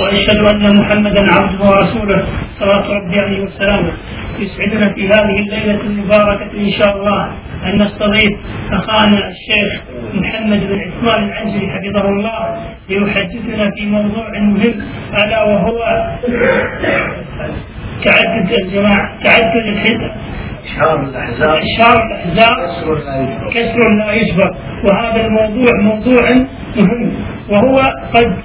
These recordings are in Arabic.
وأشهد أن محمدا عبده ورسوله. صلوات ربي عليه وسلامه. يسعدنا في هذه الليلة المباركة إن شاء الله أن نستضيف أخانا الشيخ محمد بن عثمان العنزي حفظه الله. ليحدثنا في موضوع مهم ألا وهو تعدد الجماعة تعدد الحزب. إشهار الأحزاب. إشهار الأحزاب. كسر لا يجبر. وهذا الموضوع موضوع مهم وهو قد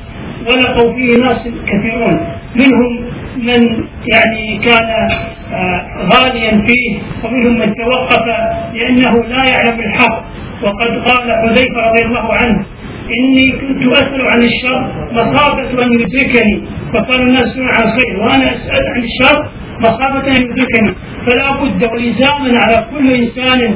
ولقوا فيه ناس كثيرون. منهم من يعني كان آه، غاليا فيه ومنهم من توقف لأنه لا يعلم الحق. وقد قال حذيفة رضي الله عنه إني كنت أسأل عن الشر مخافة أن يدركني. فقال الناس عن خير وأنا أسأل عن الشر مخافة أن يدركني. فلا بد ولزاما على كل إنسان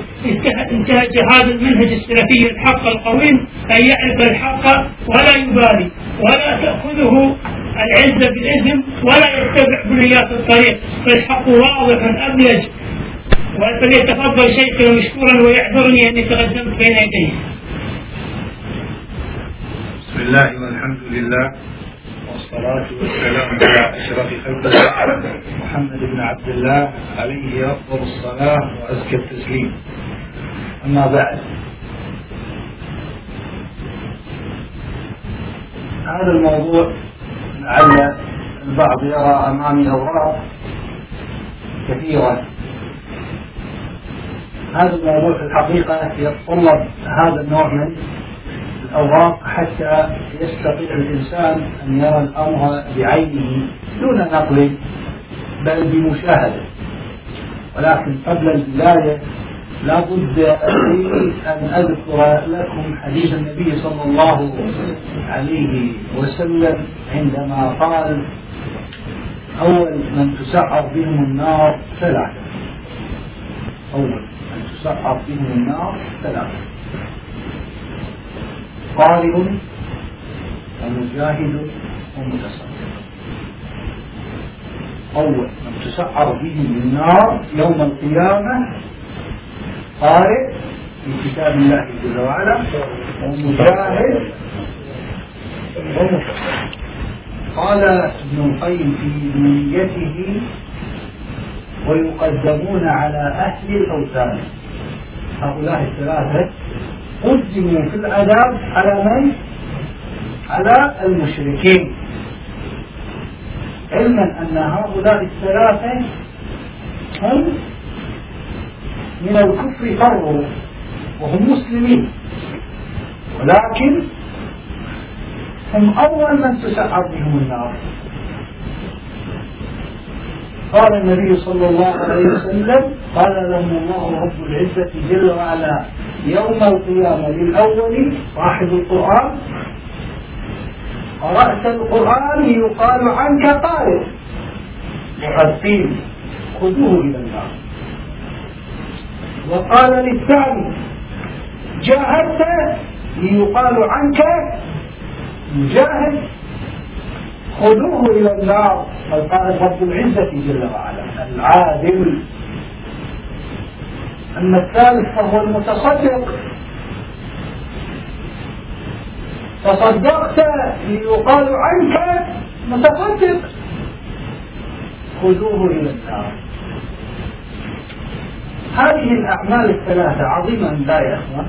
انتهج هذا المنهج السلفي الحق القويم أن يعرف الحق ولا يبالي ولا تأخذه العزة بالإثم ولا يتبع بنيات الطريق. فالحق واضح أبلج. فليتفضل شيخنا مشكورا ويعذرني أني تقدمت بين يديه. بسم الله والحمد لله والصلاة والسلام على أشرف خلق محمد بن عبد الله عليه أفضل الصلاة وأزكى التسليم. أما بعد هذا الموضوع لعل البعض يرى أمامي أوراق كثيرة. هذا الموضوع في الحقيقة يتطلب هذا النوع من الأوراق حتى يستطيع الإنسان أن يرى الأمر بعينه دون نقل بل بمشاهدة. ولكن قبل البداية لا بد أن أذكر لكم حديث النبي صلى الله عليه وسلم عندما قال أول من تسعر بهم النار ثلاثة. أول من تسعر بهم النار ثلاثة. قارئ ومجاهد ومتصدق. أول من تسعر به النار يوم القيامة قارئ في كتاب الله جل وعلا ومجاهد قال ابن القيم في نيته ويقدمون على أهل الأوثان. هؤلاء الثلاثة قدموا في العذاب على من؟ على المشركين. علما أن هؤلاء الثلاثة هم من الكفر فروا وهم مسلمين. ولكن هم أول من تسعر بهم النار. قال النبي صلى الله عليه وسلم قال لهم الله رب العزة جل وعلا يوم القيامة للأول صاحب القرآن. قرأت القرآن يقال عنك قارئ قيل خذوه إلى النار. وقال للثاني جاهدت ليقال عنك مجاهد. خذوه إلى النار. بل قال رب العزة جل وعلا العادل. أما الثالث فهو المتصدق. تصدقت ليقال عنك متصدق. خذوه إلى النار. هذه الأعمال الثلاثة عظيمة لا يا أخوان.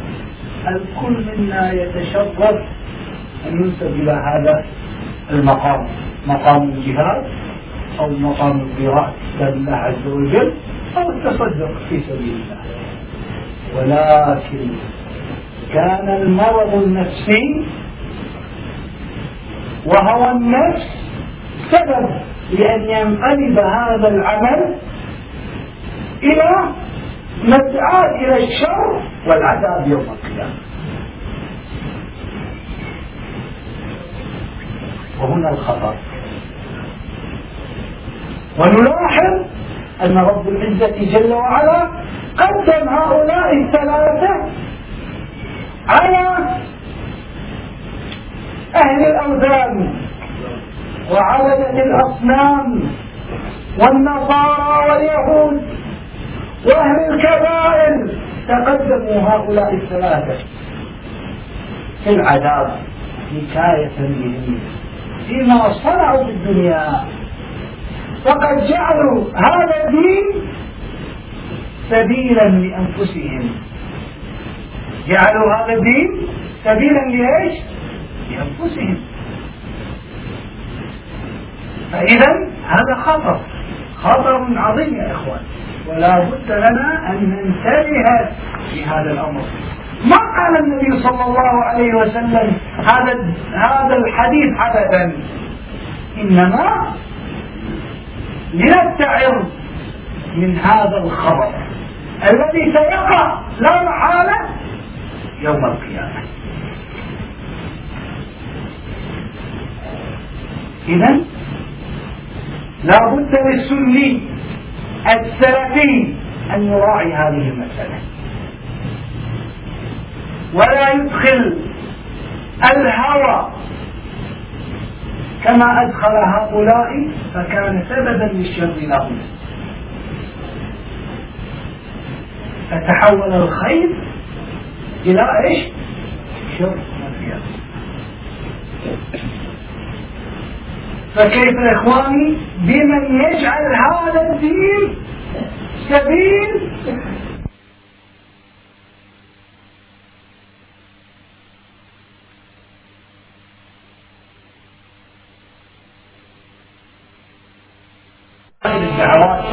الكل منا يتشرف أن ينسب إلى هذا المقام. مقام الجهاد أو مقام القراءة كتاب الله عز وجل. أو التصدق في سبيل الله. ولكن كان المرض النفسي وهوى النفس سبب لأن ينقلب هذا العمل إلى مدعاة إلى الشر والعذاب يوم القيامة. وهنا الخطر ونلاحظ أن رب العزة جل وعلا قدم هؤلاء الثلاثة على أهل الأوثان وعبدة الأصنام والنصارى واليهود وأهل الكبائر. تقدموا هؤلاء الثلاثة في العذاب حكاية بهم فيما صنعوا في الدنيا. فقد جعلوا هذا الدين سبيلا لأنفسهم. جعلوا هذا الدين سبيلا لإيش؟ لأنفسهم. فإذا هذا خطر. خطر عظيم يا إخوان. ولا بد لنا أن ننتبه لهذا الأمر. ما قال النبي صلى الله عليه وسلم هذا هذا الحديث عبثا إنما لنتعظ من هذا الخبر الذي سيقع لا محالة يوم القيامة. إذا لا بد للسني السلفي أن يراعي هذه المسألة. ولا يدخل الهوى كما أدخل هؤلاء فكان سببا للشر لهم. فتحول الخير إلى إيش؟ شر فكيف إخواني؟ بمن يجعل هذا الدين سبيل الدعوات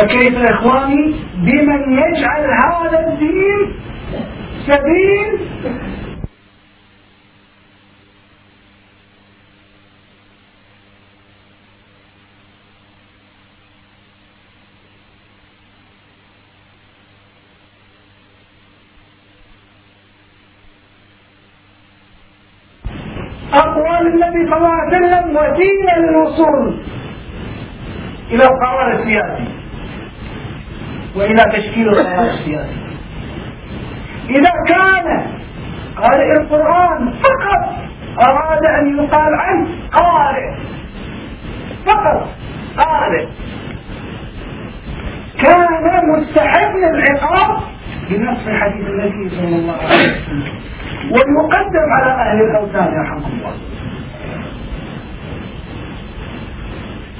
فكيف إخواني؟ بمن يجعل هذا الدين سبيل. أقوال النبي صلى الله عليه وسلم وسيلة للوصول إلى القرار السياسي. وإلى تشكيل القرار السياسي إذا كان قارئ القرآن فقط أراد أن يقال عنه قارئ فقط قارئ. كان مستحق للعقاب بنص حديث النبي صلى الله عليه وسلم. ويقدم على أهل الأوثان يرحمكم الله.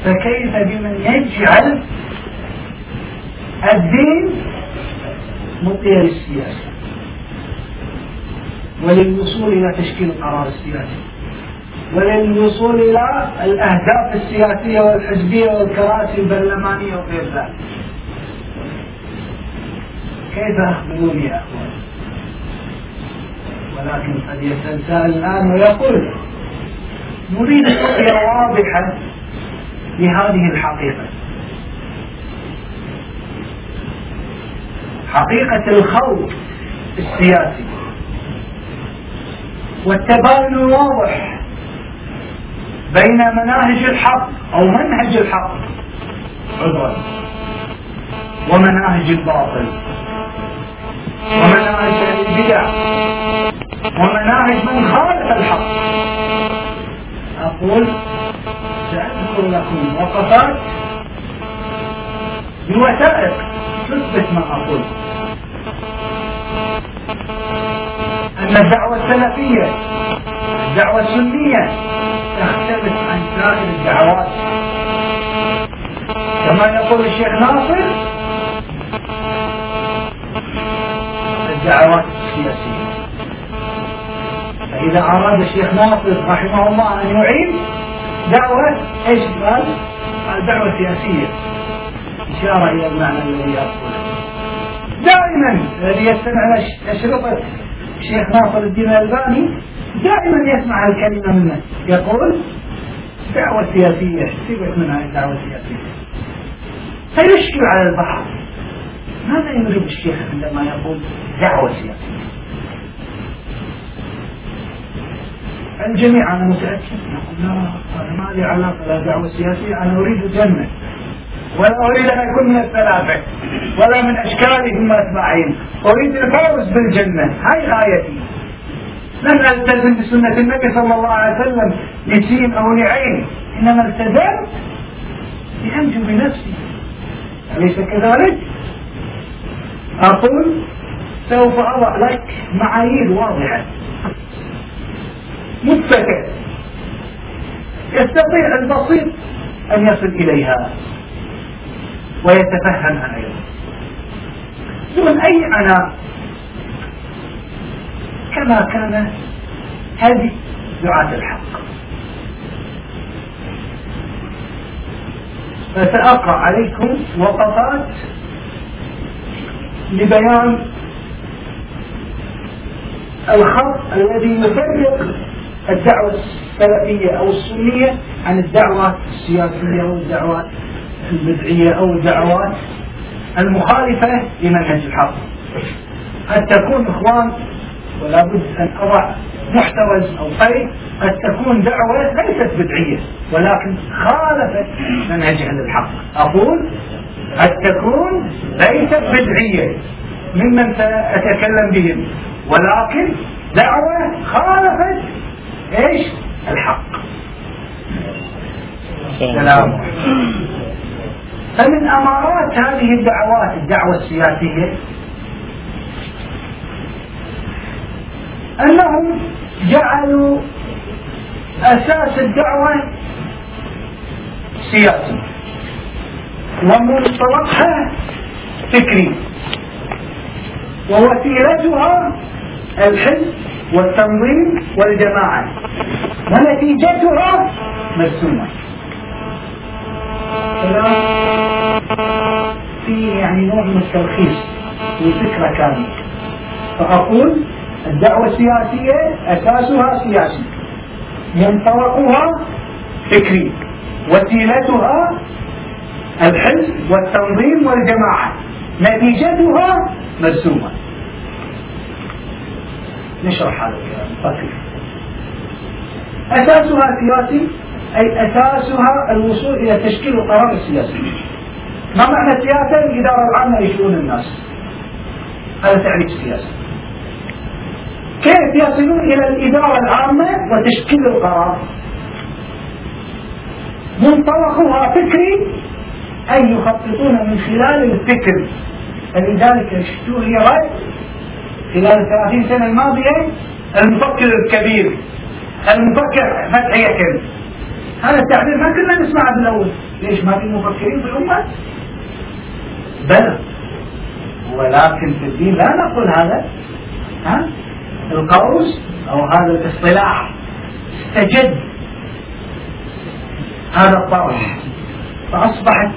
فكيف بمن يجعل الدين مطير السياسة. وللوصول إلى تشكيل القرار السياسي. وللوصول إلى الأهداف السياسية والحزبية والكراسي البرلمانية وغير ذلك. كيف أخبروني يا أخوان؟ ولكن قد يتساءل الآن ويقول نريد رؤية واضحة لهذه الحقيقة. حقيقة الخوض السياسي والتباين الواضح بين مناهج الحق أو منهج الحق عذرا ومناهج الباطل ومناهج البدع ومناهج من خالف الحق. أقول سأذكر لكم وقفات بوثائق تثبت ما أقول. أن الدعوة السلفية الدعوة السنية تختلف عن سائر الدعوات. كما يقول الشيخ ناصر الدعوات السياسية. فإذا أراد الشيخ ناصر رحمه الله أن يعيد دعوة إيش قال؟ قال دعوة سياسية. إشارة إلى المعنى الذي أقوله دائما الذي يستمع أشرطة الشيخ ناصر الدين الألباني دائما يسمع الكلمة منه يقول دعوة سياسية سيبك من هذه الدعوة السياسية فيشكل على البعض. ماذا يريد الشيخ عندما يقول دعوة سياسية الجميع أنا متأكد يقول لا أنا ما لي علاقة لا دعوة سياسية أنا أريد جنة. ولا أريد أن أكون من الثلاثة ولا من أشكالهم وأتباعهم أريد الفوز بالجنة. هاي غايتي. لن ألتزم بسنة النبي صلى الله عليه وسلم لسين أو لعين. إنما التزمت لأنجو بنفسي. أليس كذلك؟ أقول سوف أضع لك معايير واضحة. مثبتة يستطيع البسيط أن يصل إليها. ويتفهمها أيضا. دون أي عناء كما كان هذه دعاة الحق. فسأقرأ عليكم وقفات لبيان الخط الذي يفرق الدعوة السلفية أو السنية عن الدعوة السياسية أو الدعوات البدعية أو الدعوات المخالفة لمنهج الحق. قد تكون إخوان ولا بد أن أضع محتوى أو قيد قد تكون دعوة ليست بدعية ولكن خالفت منهج أهل الحق. أقول قد تكون ليست بدعية ممن سأتكلم بهم ولكن دعوة خالفت إيش؟ الحق. سلام. فمن أمارات هذه الدعوات الدعوة السياسية أنهم جعلوا أساس الدعوة سياسي ومنطلقها فكري ووسيلتها الحزب والتنظيم والجماعة ونتيجتها مرسومة في يعني نوع من التلخيص لفكرة كاملة. فأقول الدعوة السياسية أساسها سياسي. منطلقها فكري وسيلتها الحزب والتنظيم والجماعة. نتيجتها مرسومة. نشرح هذا الكلام. أساسها سياسي أي أساسها الوصول إلى تشكيل القرار السياسي. ما معنى السياسة؟ الإدارة العامة لشؤون الناس. هذا تعريف السياسة كيف يصلون إلى الإدارة العامة وتشكيل القرار؟ منطلقها فكري أي يخططون من خلال الفكر فلذلك اشتهرت خلال الثلاثين سنة الماضية المفكر الكبير المفكر فتح يكل هذا التعبير ما كنا نسمعه بالأول ليش ما في مفكرين في الأمة؟ بلى. ولكن في الدين لا نقول هذا. ها؟ القوس أو هذا الاصطلاح استجد. هذا الطرح. فأصبحت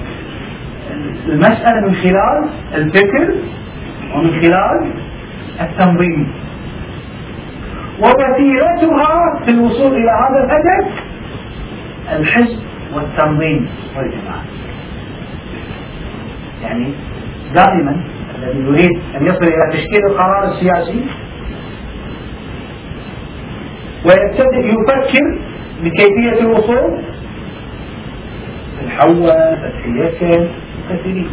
المسألة من خلال الفكر ومن خلال التنظيم. ووسيلتها في الوصول إلى هذا الهدف الحزب والتنظيم والجماعة. يعني دائما الذي يريد أن يصل إلى تشكيل القرار السياسي ويبتدئ يفكر بكيفية الوصول الحواء فتح كثيرين.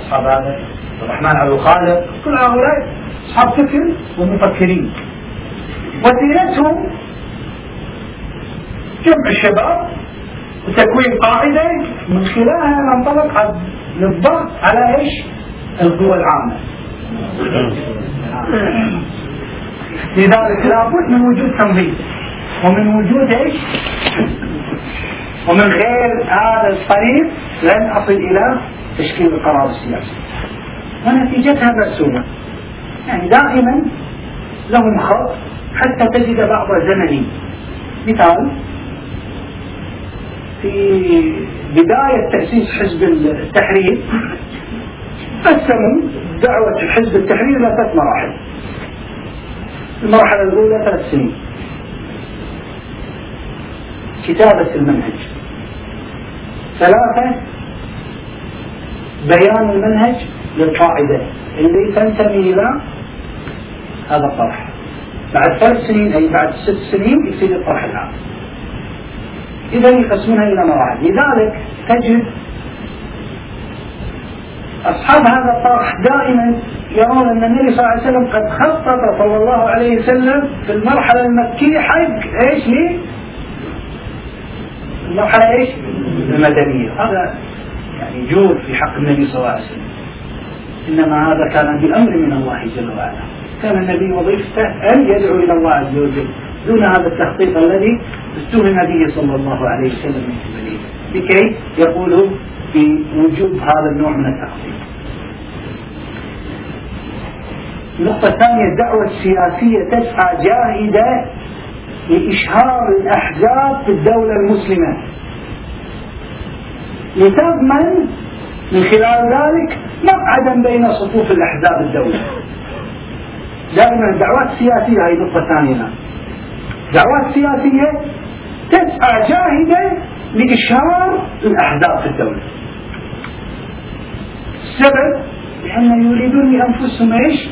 أصحاب هذا الرحمن عبد الخالق كل هؤلاء أصحاب فكر ومفكرين. وسيلتهم جمع الشباب وتكوين قاعدة من خلالها ننطلق للضغط على إيش؟ القوى العامة. لذلك لابد من وجود تنظيم. ومن وجود إيش؟ ومن غير هذا الطريق لن أصل إلى تشكيل القرار السياسي. ونتيجتها مرسومة يعني دائما لهم خط حتى تجد بعض زمني مثال في بداية تأسيس حزب التحرير قسموا دعوة حزب التحرير إلى ثلاث مراحل. المرحلة الأولى ثلاث سنين. كتابة المنهج. ثلاثة بيان المنهج للقاعدة. اللي تنتمي إلى هذا الطرح. بعد ثلاث سنين أي بعد ست سنين يصير الطرح العام إذا يقسمونها إلى مراحل لذلك تجد أصحاب هذا الطرح دائما يرون أن النبي صلى الله عليه وسلم قد خطط صلى الله عليه وسلم في المرحلة المكية حق إيش لي؟ المرحلة إيش؟ المدنية هذا يعني جور في حق النبي صلى الله عليه وسلم إنما هذا كان بأمر من الله جل وعلا كان النبي وظيفته أن يدعو إلى الله عز وجل دون هذا التخطيط الذي اتهم به صلى الله عليه وسلم من قبله لكي يقولوا بوجود هذا النوع من التخطيط النقطة الثانية الدعوة السياسية تسعى جاهدة لإشهار الأحزاب في الدولة المسلمة. لتضمن من؟ خلال ذلك مقعدا بين صفوف الأحزاب الدولة. دائما الدعوات السياسية هذه نقطة ثانية. دعوات سياسية تسعى جاهدة لإشهار الأحزاب في الدولة. السبب لأن يريدون لأنفسهم إيش؟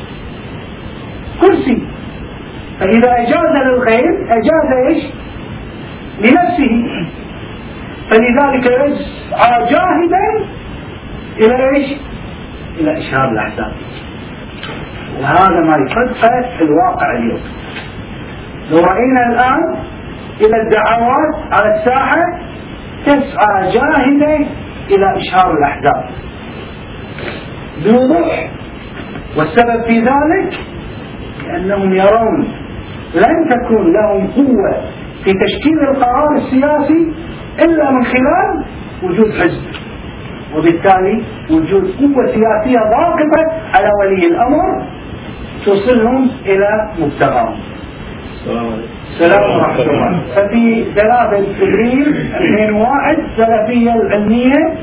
كرسي. فإذا أجاز للغير أجاز إيش؟ لنفسه. فلذلك يسعى جاهدا إلى إيش؟ إلى إشهار الأحزاب. وهذا ما يصدق الواقع اليوم. لو رأينا الآن إلى الدعوات على الساحة تسعى جاهدة إلى إشهار الأحزاب. بوضوح. والسبب في ذلك لأنهم يرون لن تكون لهم قوة في تشكيل القرار السياسي إلا من خلال وجود حزب. وبالتالي وجود قوة سياسية ضاغطة على ولي الأمر توصلهم إلى مبتغاهم. السلام ورحمة الله. ففي 3 ابريل 2001 السلفية العلمية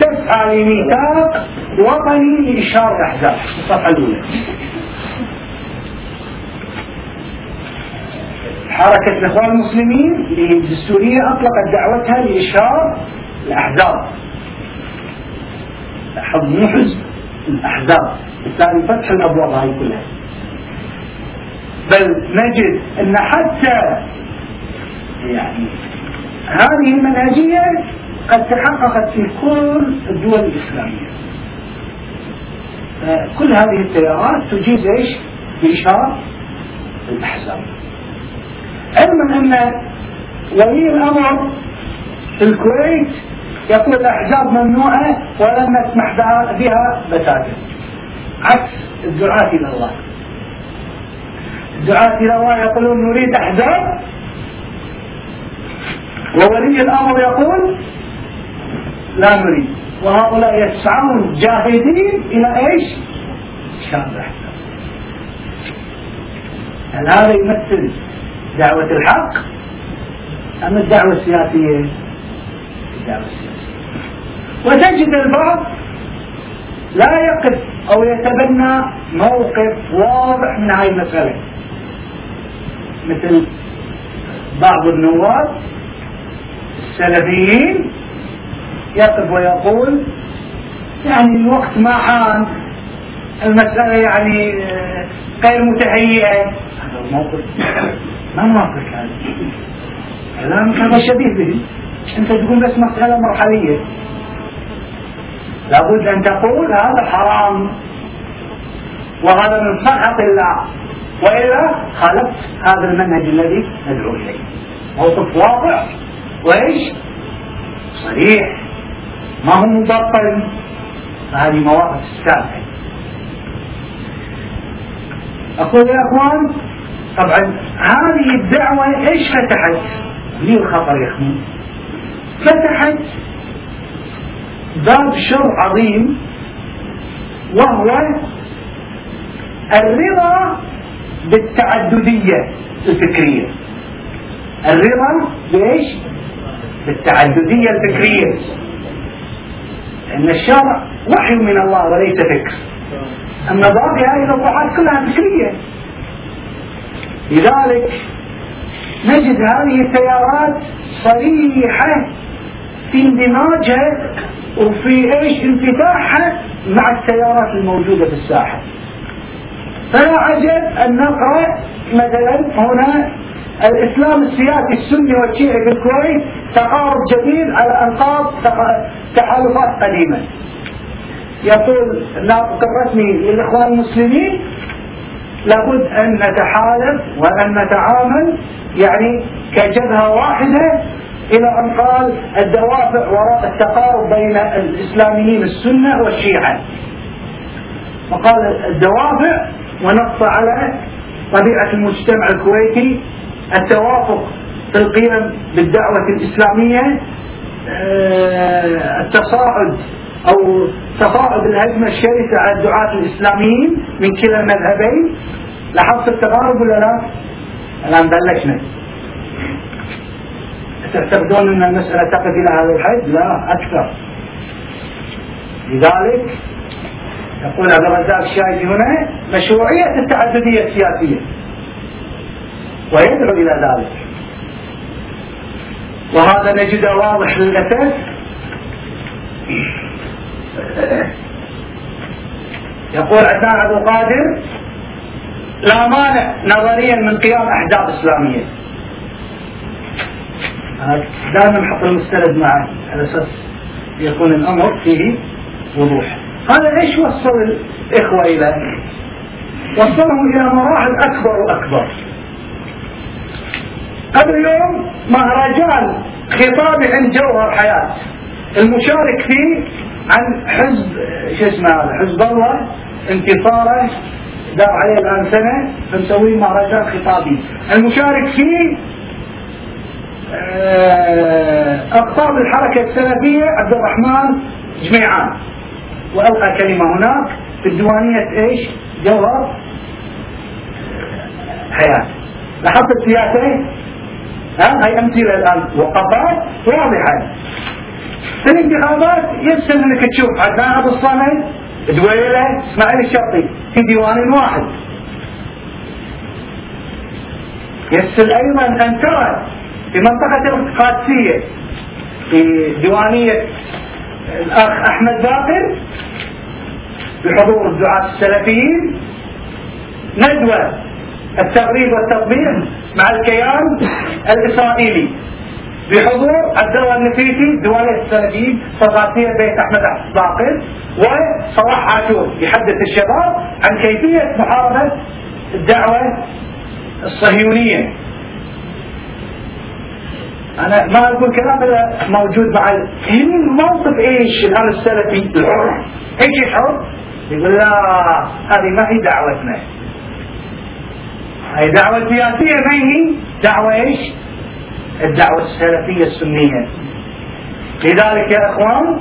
تسعى لميثاق وطني لإشهار الأحزاب. الصفحة الأولى. حركة الإخوان المسلمين الدستورية أطلقت دعوتها لإشهار الأحزاب. مو حزب الأحزاب. بالتالي فتح الأبواب هاي كلها. بل نجد أن حتى يعني هذه المنهجية قد تحققت في كل الدول الإسلامية. كل هذه التيارات تجيز إيش؟ بإشهار الأحزاب. علما أن ولي الأمر في الكويت يقول الأحزاب ممنوعة ولن نسمح بها بتاتا. عكس الدعاة إلى الله. إلى الله يقولون نريد أحزاب. وولي الأمر يقول لا نريد. وهؤلاء يسعون جاهدين إلى إيش؟ شان الأحزاب هل هذا يمثل دعوة الحق؟ أم الدعوة السياسية؟ الدعوة السياسية. وتجد البعض لا يقف أو يتبنى موقف واضح من هذه المسألة. مثل بعض النواب السلفيين يقف ويقول يعني الوقت ما حان المسألة يعني غير متهيئة. هذا الموقف ما موافق هذا كلام هذا شبيه به. أنت تقول بس مسألة مرحلية. لابد أن تقول هذا حرام وهذا من صنعة الله. وإلا خالفت هذا المنهج الذي ندعو إليه. موقف واضح وإيش؟ صريح. ما هو مبطل. هذه مواقف السابقة أقول يا أخوان طبعا هذه الدعوة إيش فتحت؟ لي الخطر يا أخوان؟ فتحت باب شر عظيم وهو الرضا بالتعددية الفكرية. الرضا بإيش؟ بالتعددية الفكرية. لأن الشرع وحي من الله وليس فكر. أما باقي هذه الأوضاعات كلها فكرية. لذلك نجد هذه التيارات صريحة في اندماجها وفي إيش؟ انفتاحها مع التيارات الموجودة في الساحة. فلا عجب أن نقرأ مثلا هنا الإسلام السياسي السني والشيعي في الكويت تقارب جديد على انقاض تحالفات قديمة يقول الناطق الرسمي للإخوان المسلمين لابد أن نتحالف وأن نتعامل يعني كجبهة واحدة إلى أن قال الدوافع وراء التقارب بين الإسلاميين السنة والشيعة. وقال الدوافع ونص على طبيعة المجتمع الكويتي التوافق في القيم بالدعوة الإسلامية آه، التصاعد أو تصاعد الهجمة الشرسة على الدعاة الإسلاميين من كلا المذهبين لاحظت التقارب ولا لا؟ الآن بلشنا تعتقدون أن المسألة تقف إلى هذا الحد؟ لا أكثر لذلك يقول عبد الرزاق الشاهدي هنا مشروعية التعددية السياسية ويدعو إلى ذلك وهذا نجده واضح للأسف يقول عدنان عبد القادر لا مانع نظريا من قيام أحزاب إسلامية. دائما نحط المستند معه على أساس يكون الأمر فيه وضوح. هذا إيش وصل الإخوة إلى؟ وصلهم إلى مراحل أكبر وأكبر. قبل يوم مهرجان خطابي عند جوهر حياة المشارك فيه عن حزب شو اسمه هذا حزب الله انتصاره دار عليه الآن سنة فنسوي مهرجان خطابي المشارك فيه آه، أقطاب الحركة السلفية عبد الرحمن جميعان وألقى كلمة هناك في الديوانية إيش؟ جوهر حياة. لاحظت السياسة ها؟ هاي أمثلة الآن. وقفات واضحة. في الانتخابات يسهل إنك تشوف. عدنان أبو الصمد دويلة إسماعيل الشرطي في ديوان واحد. يسهل أيضا أن ترى في منطقة القادسية في ديوانية الأخ أحمد باقر بحضور الدعاة السلفيين. ندوة التغريب والتطبيق مع الكيان الإسرائيلي بحضور عبد الله النفيسي ديوانية السلفيين صفاتية بيت أحمد باقر وصلاح عاشور يحدث الشباب عن كيفية محاربة الدعوة الصهيونية. أنا ما أقول كلام موجود مع موقف إيش؟ الآن السلفي. الحر إيش الحر؟ يقول لا هذه ما هي دعوتنا. هي دعوة سياسية ما هي؟ دعوة إيش؟ الدعوة السلفية السنية. لذلك يا أخوان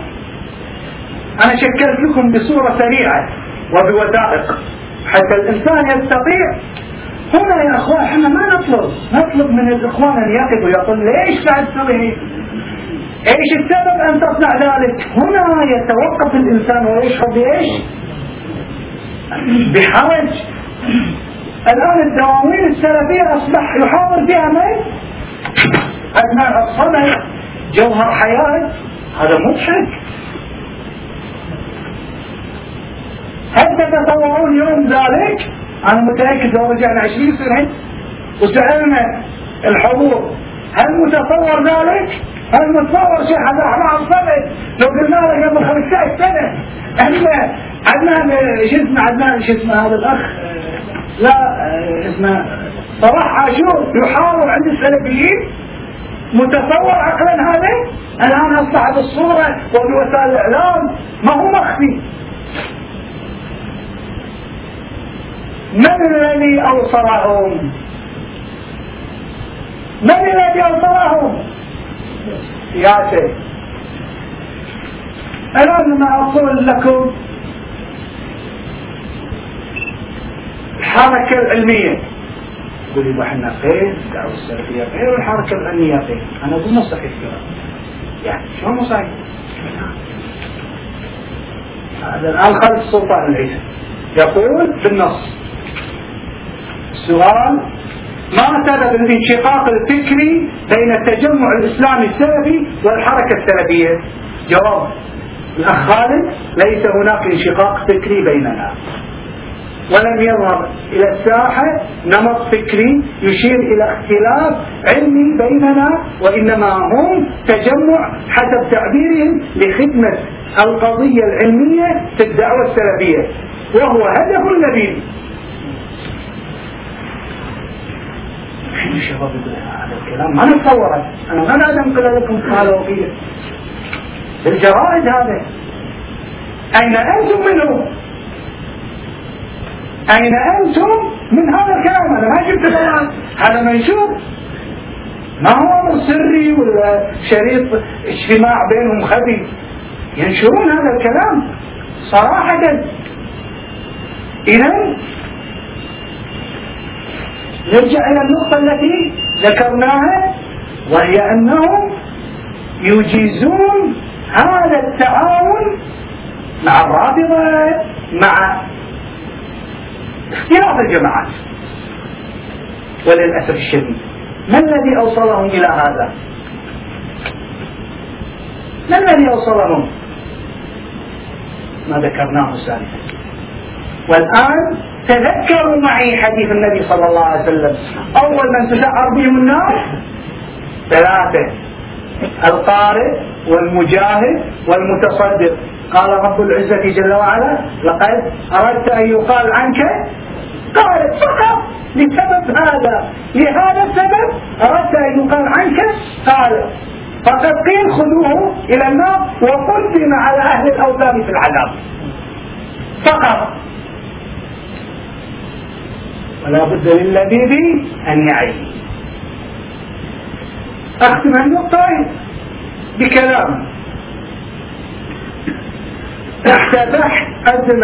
أنا شكلت لكم بصورة سريعة وبوثائق. حتى الإنسان يستطيع هنا يا أخوان إحنا ما نطلب نطلب من الإخوان أن يقفوا يقول ليش قاعد تسوي؟ هيك إيش السبب أن تصنع ذلك؟ هنا يتوقف الإنسان ويشعر بإيش؟ بحرج. الآن الدواوين السلفية أصبح يحاول فيها من؟ ابناء الصمد جوهر حياة. هذا مضحك. هل تتصورون يوم ذلك؟ أنا متأكد لو رجعنا 20 سنة وسألنا الحضور هل متصور ذلك؟ هل متصور شيخ عبد الرحمن الصمد لو قلنا له قبل 15 سنة إحنا عدنان شو اسمه عدنان؟ شو اسمه هذا الأخ؟ لا اسمه؟ صلاح عاشور يحاور عند السلفيين. متصور عقلا هذا؟ الآن أصبحت الصورة وبوسائل الإعلام ما هو مخفي. من الذي أوصلهم؟ من الذي أوصلهم؟ يا شيخ الآن ما أقول لكم الحركة العلمية. تقول لي إحنا غير الدعوة السلفية غير والحركة العلمية غير. أنا أقول ما صحيح الكلام يعني شو مو صحيح؟ هذا الآن خالد السلطان العيسى يقول بالنص. السؤال ما سبب الانشقاق الفكري بين التجمع الإسلامي السلفي والحركة السلفية؟ جواب الأخ خالد ليس هناك انشقاق فكري بيننا. ولم يظهر إلى الساحة نمط فكري يشير إلى اختلاف علمي بيننا وإنما هم تجمع حسب تعبيرهم لخدمة القضية العلمية في الدعوة السلفية وهو هدف نبيل الشباب يقول هذا الكلام ما نتصوره أنا ما لازم انقل لكم وفيه الجرائد هذا اين أنتم منه اين أنتم من هذا الكلام أنا ما جبت الآن هذا منشور ما هو أمر سري ولا شريط اجتماع بينهم خفي ينشرون هذا الكلام صراحة إذا نرجع إلى النقطة التي ذكرناها وهي أنهم يجيزون هذا التعاون مع الرافضة مع اختلاف الجماعات. وللأسف الشديد ما الذي أوصلهم إلى هذا؟ ما الذي أوصلهم؟ ما ذكرناه سابقا. والآن تذكروا معي حديث النبي صلى الله عليه وسلم. أول من تسعر بهم النار؟ ثلاثة. القارئ والمجاهد والمتصدق. قال رب العزة جل وعلا لقد أردت أن يقال عنك؟ قال فقط لسبب هذا. لهذا السبب؟ أردت أن يقال عنك؟ قال فقد قيل خذوه إلى النار وقدم على أهل الأوثان في العذاب. فقط. ولا بد للذيذ أن يعي. أختم النقطة بكلام. تحت بحث قدم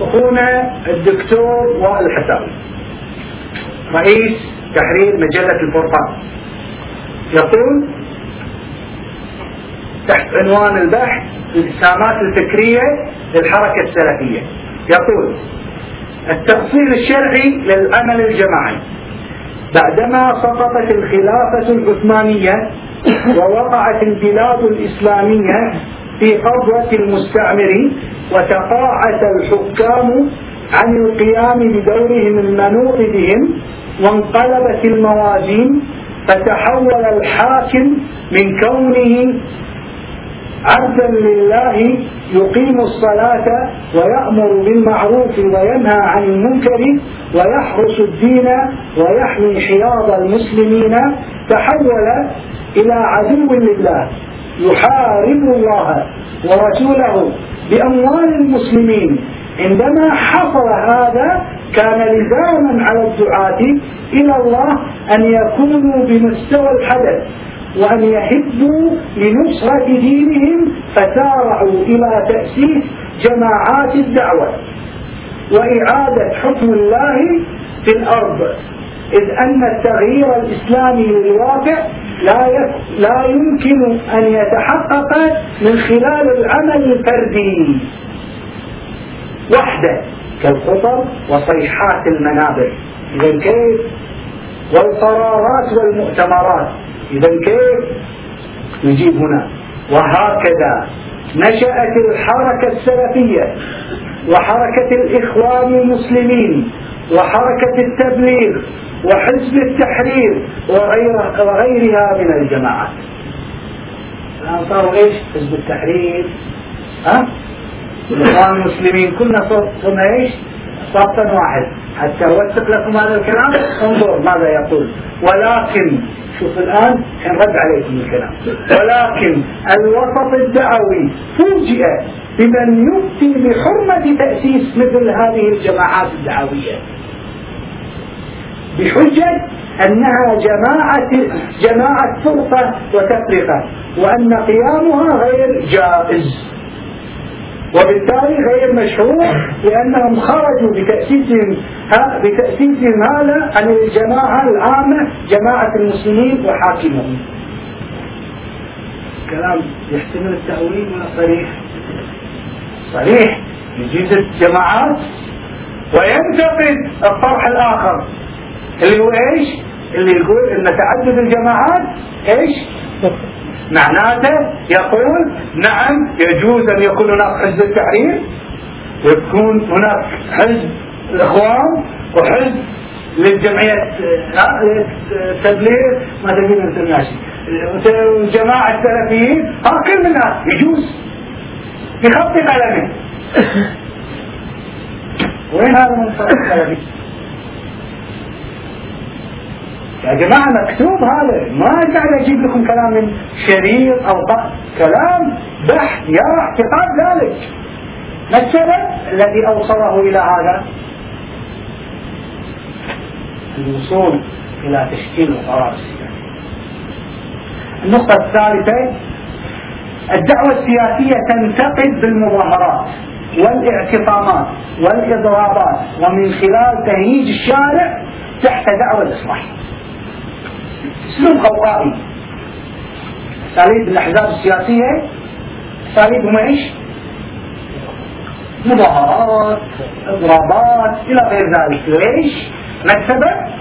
أخونا الدكتور وائل الحساوي رئيس تحرير مجلة الفرقان. يقول تحت عنوان البحث الإسهامات الفكرية للحركة السلفية. يقول التفصيل الشرعي للعمل الجماعي. بعدما سقطت الخلافة العثمانية ووقعت البلاد الإسلامية في قبضة المستعمر وتقاعس الحكام عن القيام بدورهم المنوط بهم وانقلبت الموازين فتحول الحاكم من كونه عبدا لله يقيم الصلاة ويأمر بالمعروف وينهى عن المنكر ويحرس الدين ويحمي حياض المسلمين. تحول إلى عدو لله يحارب الله ورسوله بأموال المسلمين. عندما حصل هذا كان لزاما على الدعاة إلى الله أن يكونوا بمستوى الحدث. وأن يحبوا لنصرة دينهم فسارعوا إلى تأسيس جماعات الدعوة. وإعادة حكم الله في الأرض. إذ أن التغيير الإسلامي للواقع لا لا يمكن أن يتحقق من خلال العمل الفردي. وحده كالخطب وصيحات المنابر. إذا كيف؟ والقرارات والمؤتمرات. إذا كيف نجيب هنا؟ وهكذا نشأت الحركة السلفية وحركة الإخوان المسلمين وحركة التبليغ وحزب التحرير وغيرها من الجماعات. الآن صاروا إيش؟ حزب التحرير. ها؟ الإخوان المسلمين. كنا صوتنا إيش؟ صوتا واحد. حتى أوثق لكم هذا الكلام انظر ماذا يقول. ولكن شوف الآن نرد عليكم الكلام. ولكن الوسط الدعوي فوجئ بمن يفتي بحرمة تأسيس مثل هذه الجماعات الدعوية. بحجة أنها جماعة جماعة فرقة وتفرقة وأن قيامها غير جائز. وبالتالي غير مشروع لأنهم خرجوا بتأسيسهم بتأسيسهم هذا عن الجماعة العامة جماعة المسلمين وحاكمهم. كلام يحتمل التأويل ولا صريح؟ صريح. يجيز الجماعات. وينتقد الطرح الآخر. اللي هو إيش؟ اللي يقول إن تعدد الجماعات إيش؟ معناته يقول نعم يجوز أن يكون هناك حزب التحرير ويكون هناك حزب الإخوان وحزب للجمعية التبليغ ما تبين نسميها شيء جماعة السلفيين ها كل منها يجوز. بخط قلمه وين هذا من السلفي؟ يا جماعة مكتوب هذا. ما قاعد أجيب لكم كلام من شريط أو كلام بحث يرى اعتقاد ذلك. ما السبب الذي أوصله إلى هذا. الوصول إلى تشكيل القرار السياسي. النقطة الثالثة الدعوة السياسية تنتقد بالمظاهرات والاعتصامات والإضرابات ومن خلال تهيج الشارع تحت دعوة الإصلاح. اسلوب غوائي اساليب الاحزاب السياسية اساليبهم إيش؟ مظاهرات اضرابات إلى غير ذلك ليش؟ ما السبب؟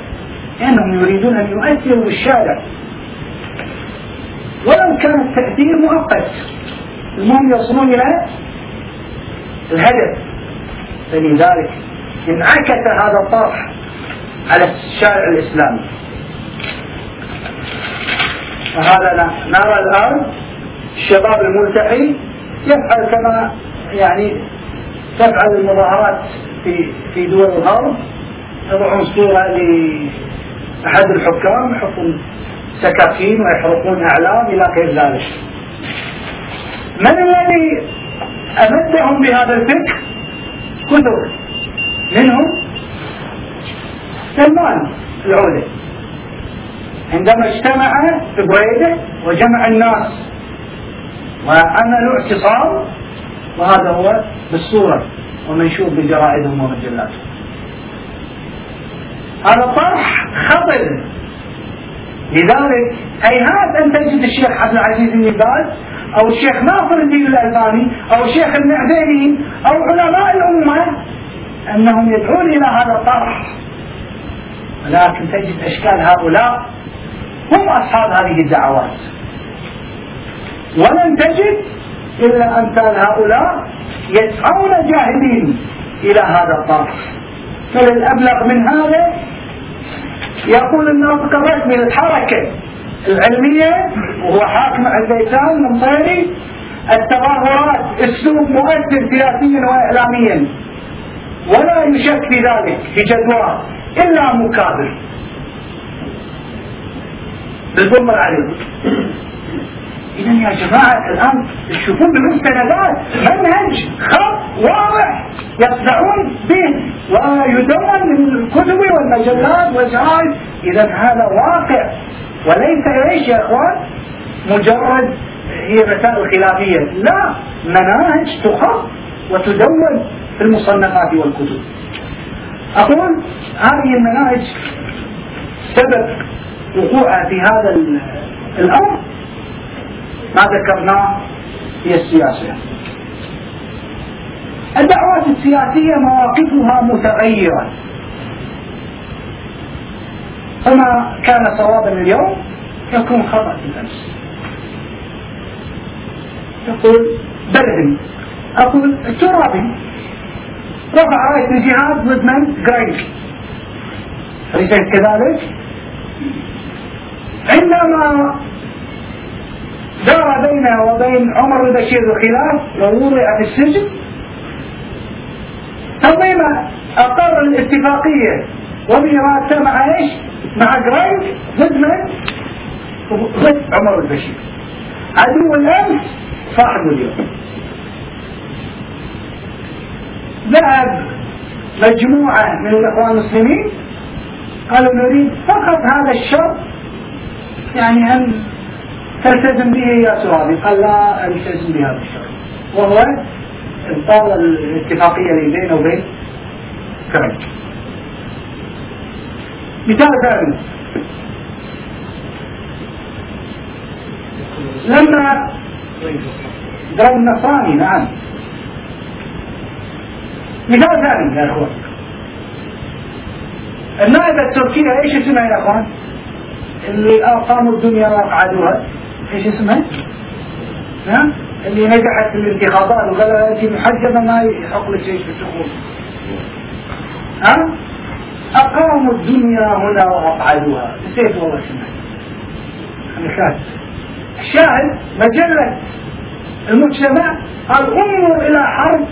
لانهم يريدون أن يؤثروا بالشارع ولو كان التأثير مؤقت المهم يوصلون إلى الهدف فلذلك انعكس هذا الطرح على الشارع الإسلامي فهذا نرى الآن الشباب الملتحي يفعل كما يعني تفعل المظاهرات في في دول الغرب. يضعون صورة لأحد الحكام يحطون سكاكين ويحرقون أعلام إلى غير ذلك. من الذي أمدهم بهذا الفكر؟ كثر منهم سلمان العودة. عندما اجتمع في بريدة وجمع الناس. وعملوا اعتصام وهذا هو بالصورة ومنشور بجرائدهم ومجلاتهم. هذا طرح خطر. لذلك هيهات أن تجد الشيخ عبد العزيز بن باز أو الشيخ ناصر الدين الألباني أو الشيخ المعدني أو علماء الأمة أنهم يدعون إلى هذا الطرح. ولكن تجد أشكال هؤلاء هم أصحاب هذه الدعوات ولن تجد إلا أمثال هؤلاء يسعون جاهدين إلى هذا الطرف. فللأبلغ من هذا يقول الناطق الرسمي للحركة العلمية وهو حاكم البيتان المصيري التظاهرات أسلوب مؤثر سياسيا واعلاميا. ولا يشك في ذلك في جدواه إلا مكابر. بالظلم العريض إذا يا جماعة الآن تشوفون بالمستندات منهج خط واضح يطلعون به ويدون من الكتب والمجلات والجرائد إذا هذا واقع. وليس إيش يا إخوان؟ مجرد هي مسائل خلافية. لا مناهج تخط وتدون في المصنفات والكتب. أقول هذه المناهج سبب وقوعها في هذا الأمر. ما ذكرناه هي السياسة. الدعوات السياسية مواقفها متغيرة. فما كان صوابا اليوم؟ يكون خطأ في الأمس. تقول برهن أقول الترابي رفع راية الجهاد ضد من؟ جرايك أليس كذلك؟ عندما دار بينه وبين عمر بن بشير الخلاف ووضع في السجن ثم أقر الاتفاقية وميراثه مع إيش؟ مع جرايد ضد من؟ ضد عمر بن بشير عدو الأمس صاحب اليوم ذهب مجموعة من الإخوان المسلمين قالوا نريد فقط هذا الشرط يعني هل تلتزم به يا سؤالي؟ قال لا التزم بهذا الشرط وهو ابطال الاتفاقية اللي بينه وبين كرم مثال ثاني. لما ضرب النصراني نعم. مثال ثاني يا إخوان. النائبة التركية إيش اسمها يا إخوان؟ اللي أقاموا الدنيا وأقعدوها إيش اسمها؟ ها؟ اللي نجحت في الانتخابات وقال أنت محجبة ما يحق لك شيء في الدخول ها؟ أقاموا الدنيا هنا وأقعدوها نسيت والله اسمها الشاهد الشاهد مجلة. المجتمع قال انظر إلى حرب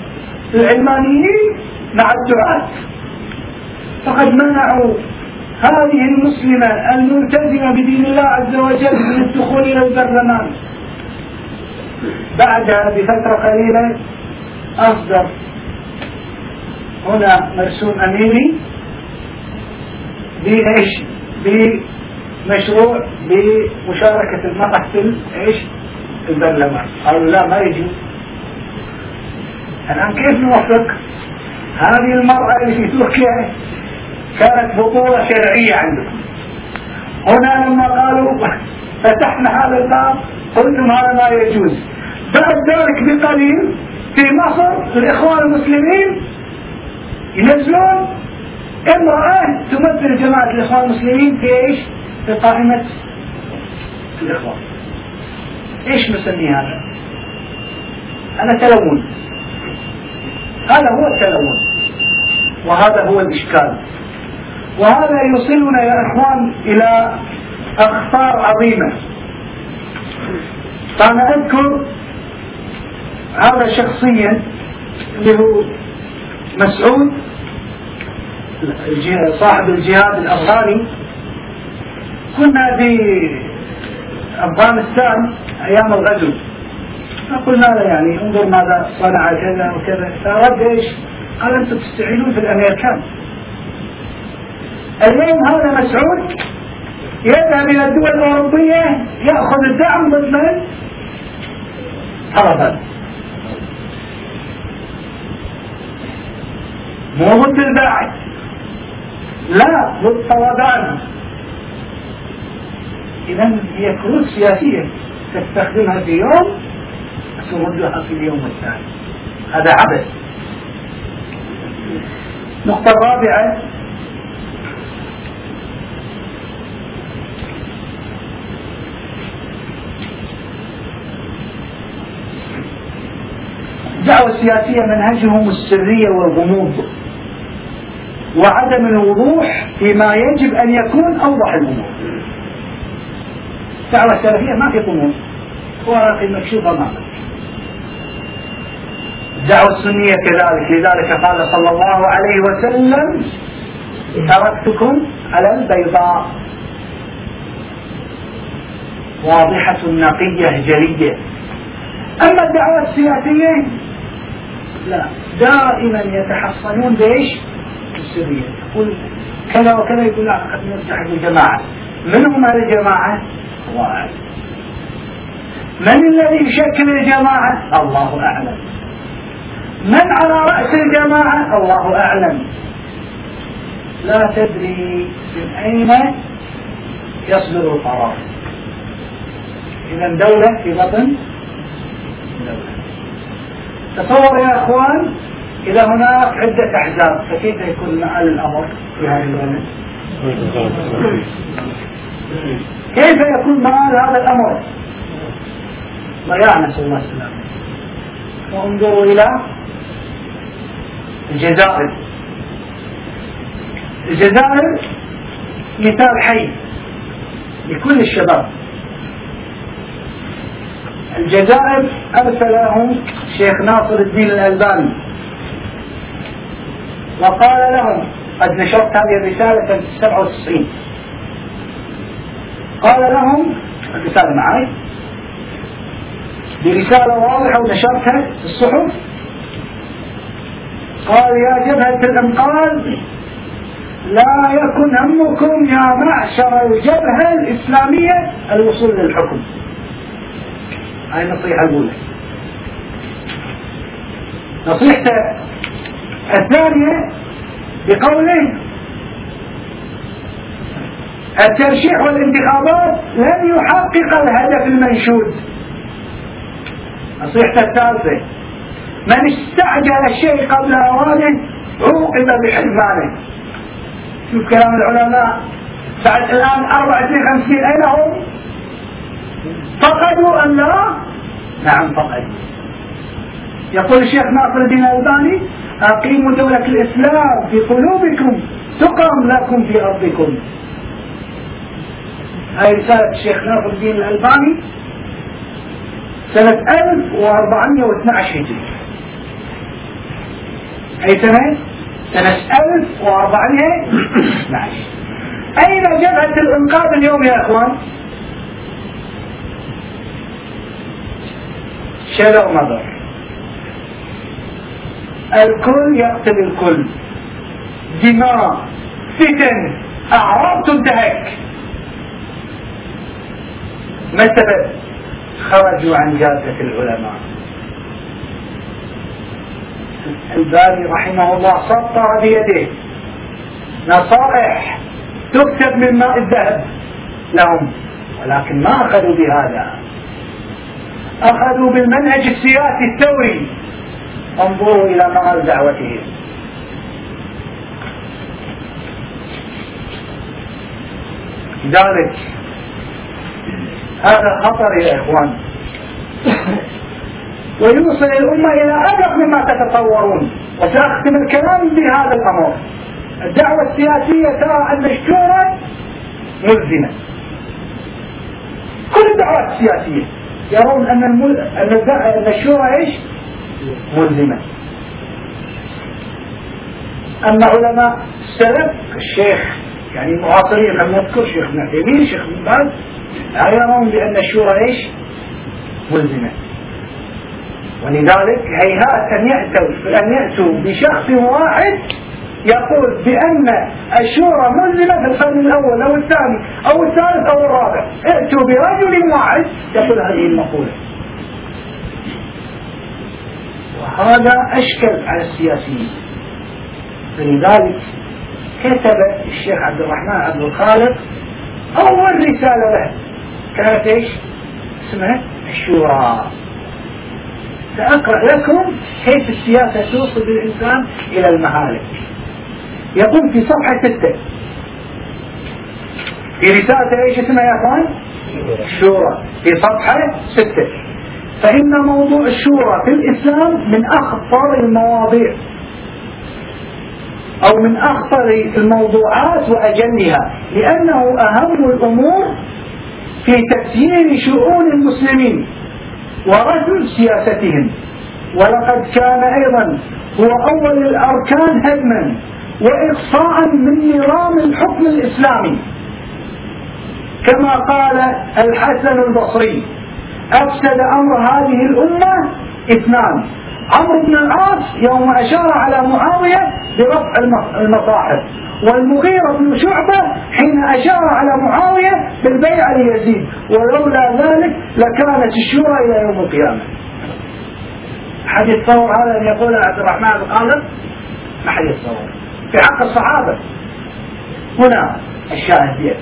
العلمانيين مع الدعاة. فقد منعوا هذه المسلمة الملتزمة بدين الله عز وجل من الدخول إلى البرلمان بعدها بفترة قليلة أصدر هنا مرسوم أميري بإيش؟ بمشروع بمشاركة المرأة في إيش؟ البرلمان قالوا لا ما يجوز الآن كيف نوفق هذه المرأة اللي في تركيا كانت بطولة شرعية عندكم هنا لما قالوا فتحنا هذا الباب قلتم هذا ما يجوز. بعد ذلك بقليل في مصر الإخوان المسلمين ينزلون امرأة تمثل جماعة الإخوان المسلمين في إيش؟ في قائمة الإخوان. إيش نسمي هذا؟ هذا تلون هذا هو التلون وهذا هو الإشكال. وهذا يوصلنا يا إخوان إلى أخطار عظيمة. فأنا أذكر هذا شخصيا اللي هو مسعود صاحب الجهاد الأفغاني كنا في أفغانستان أيام الغزو. فقلنا له يعني انظر ماذا صنع كذا وكذا. فرد إيش؟ قال أنتم تستعينون في اليوم هذا مسعود يذهب إلى الدول الأوروبية يأخذ الدعم ضد من؟ طرفا مو ضد الباعث لا ضد طلبان اذا هي كروت سياسية تستخدمها في يوم تردها في اليوم الثاني. هذا عبث. النقطة الرابعة الدعوة السياسية منهجهم السرية والغموض. وعدم الوضوح فيما يجب أن يكون أوضح الأمور. الدعوة السلفية ما في غموض. ورقي مكشوفة ما الدعوة السنية كذلك. لذلك قال صلى الله عليه وسلم تركتكم على البيضاء. واضحة نقية جلية. أما الدعوة السياسية لا. دائما يتحصنون بإيش؟ السرية يقول كذا وكذا يقول لا قد نفتح الجماعة. من هم هذه الجماعة؟ أعلم من الذي يشكل الجماعة؟ الله أعلم. من على رأس الجماعة؟ الله أعلم. لا تدري من أين يصدر القرار. إذا دولة في بطن دولة. تصور يا أخوان إذا هناك عدة أحزاب فكيف يكون مآل الأمر في هذه الدولة كيف يكون مآل هذا الأمر؟ ضياع نسأل الله السلامة. وانظروا إلى الجزائر. الجزائر مثال حي لكل الشباب. الجزائر أرسل لهم الشيخ ناصر الدين الألباني. وقال لهم قد نشرت هذه الرسالة في 97 قال لهم الرسالة معي. برسالة واضحة ونشرتها في الصحف. قال يا جبهة الأنقاذ لا يكن همكم يا معشر الجبهة الإسلامية الوصول للحكم. هاي النصيحة الأولى نصيحته الثانية بقوله الترشيح والانتخابات لن يحقق الهدف المنشود نصيحته الثالثة من استعجل الشيء قبل أوانه عوقب بحرمانه شوف كلام العلماء بعد الآن 54 أين هم؟ فقدوا أم لا؟ نعم فقدوا يقول الشيخ ناصر الدين الألباني أقيموا دولة الإسلام في قلوبكم تقام لكم في أرضكم هاي رسالة الشيخ ناصر الدين الألباني سنة 1412 هجري أي سنة؟ سنة 1412 أين جبهة الإنقاذ اليوم يا أخوان؟ شلو مضر الكل يقتل الكل. دماء فتن أعراض تنتهك. ما السبب؟ خرجوا عن جادة العلماء. الباري رحمه الله سطر بيده. نصائح تكتب من ماء الذهب لهم ولكن ما أخذوا بهذا. أخذوا بالمنهج السياسي الثوري. انظروا إلى مآل دعوتهم. لذلك هذا خطر يا إخوان. ويوصل الأمة إلى أبلغ مما تتصورون. وسأختم الكلام بهذا الأمر. الدعوة السياسية ترى الشورى ملزمة كل الدعوات السياسية. يرون أن. أن الشورى إيش؟ ملزمة أما علماء السلف الشيخ يعني المعاصرين لم نذكر شيخ ابن عثيمين شيخ ابن باز يرون بأن الشورى إيش؟ ملزمة ولذلك هيهات أن يأتوا أن يأتوا بشخص واحد يقول بأن الشورى ملزمة في القرن الأول أو الثاني أو الثالث أو الرابع. ائتوا برجل واحد. يقول هذه المقولة. وهذا أشكل على السياسيين. فلذلك كتب الشيخ عبد الرحمن عبد الخالق أول رسالة له. كانت إيش؟ اسمها الشورى. سأقرأ لكم كيف السياسة توصل الإنسان إلى المهالك. يقول في صفحة ستة. في رسالة إيش اسمها يا إخوان؟ الشورى في صفحة ستة. فإن موضوع الشورى في الإسلام من أخطر المواضيع. أو من أخطر الموضوعات وأجلها. لأنه أهم الأمور في تسيير شؤون المسلمين ورجل سياستهم. ولقد كان أيضا هو أول الأركان هدما. وإقصاء من نظام الحكم الإسلامي. كما قال الحسن البصري أفسد أمر هذه الأمة اثنان. عمرو بن العاص يوم أشار على معاوية برفع المصاحف والمغيرة بن شعبة حين أشار على معاوية بالبيع ليزيد ولولا ذلك لكانت الشورى إلى يوم القيامة. حد يتصور هذا أن يقول عبد الرحمن خالد ما حد يتصور. في حق الصحابة. هنا الشاهد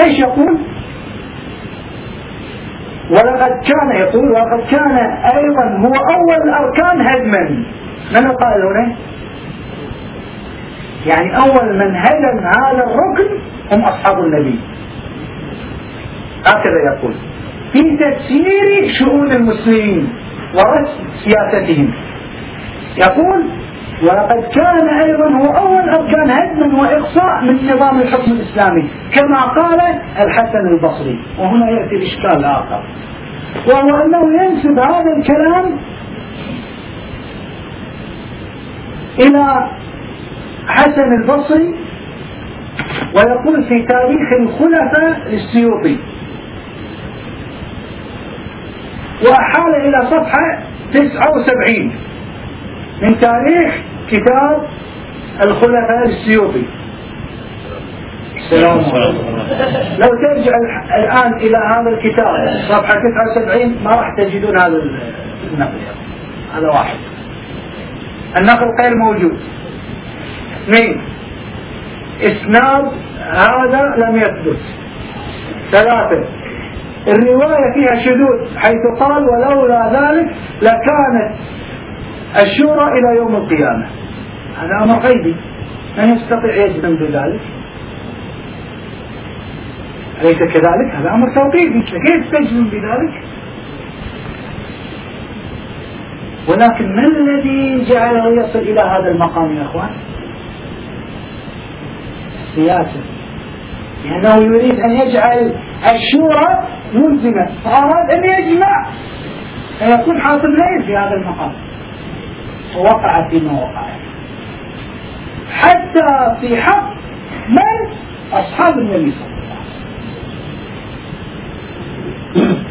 إيش يقول؟ ولقد كان يقول ولقد كان أيضا هو أول الأركان هدما من قال هنا؟ يعني أول من هدم هذا الركن هم أصحاب النبي. هكذا يقول. في تسيير شؤون المسلمين ورسم سياستهم. يقول ولقد كان أيضا هو أول أركان هدم وإقصاء من نظام الحكم الإسلامي. كما قال الحسن البصري. وهنا يأتي الإشكال الآخر وهو أنه ينسب هذا الكلام إلى حسن البصري ويقول في تاريخ الخلفاء للسيوطي. وأحال إلى صفحة 79 من تاريخ كتاب الخلفاء السيوطي. السلام لو ترجع الآن إلى هذا الكتاب صفحة 79 ما راح تجدون هذا النقل. هذا واحد. النقل غير موجود. اثنين. إسناد هذا لم يثبت. ثلاثة. الرواية فيها شذوذ حيث قال ولولا ذلك لكانت الشورى إلى يوم القيامة. هذا أمر غيبي. من يستطيع يجزم بذلك أليس كذلك؟ هذا أمر توقيفي. كيف تجزم بذلك؟ ولكن ما الذي جعله يصل إلى هذا المقام يا أخوان؟ السياسة. لأنه يريد أن يجعل الشورى ملزمة. فأراد أن يجمع. فيكون حاصل ليس في هذا المقام. ووقع فيما وقع. حتى في حق من؟ أصحاب النبي صلى الله عليه وسلم.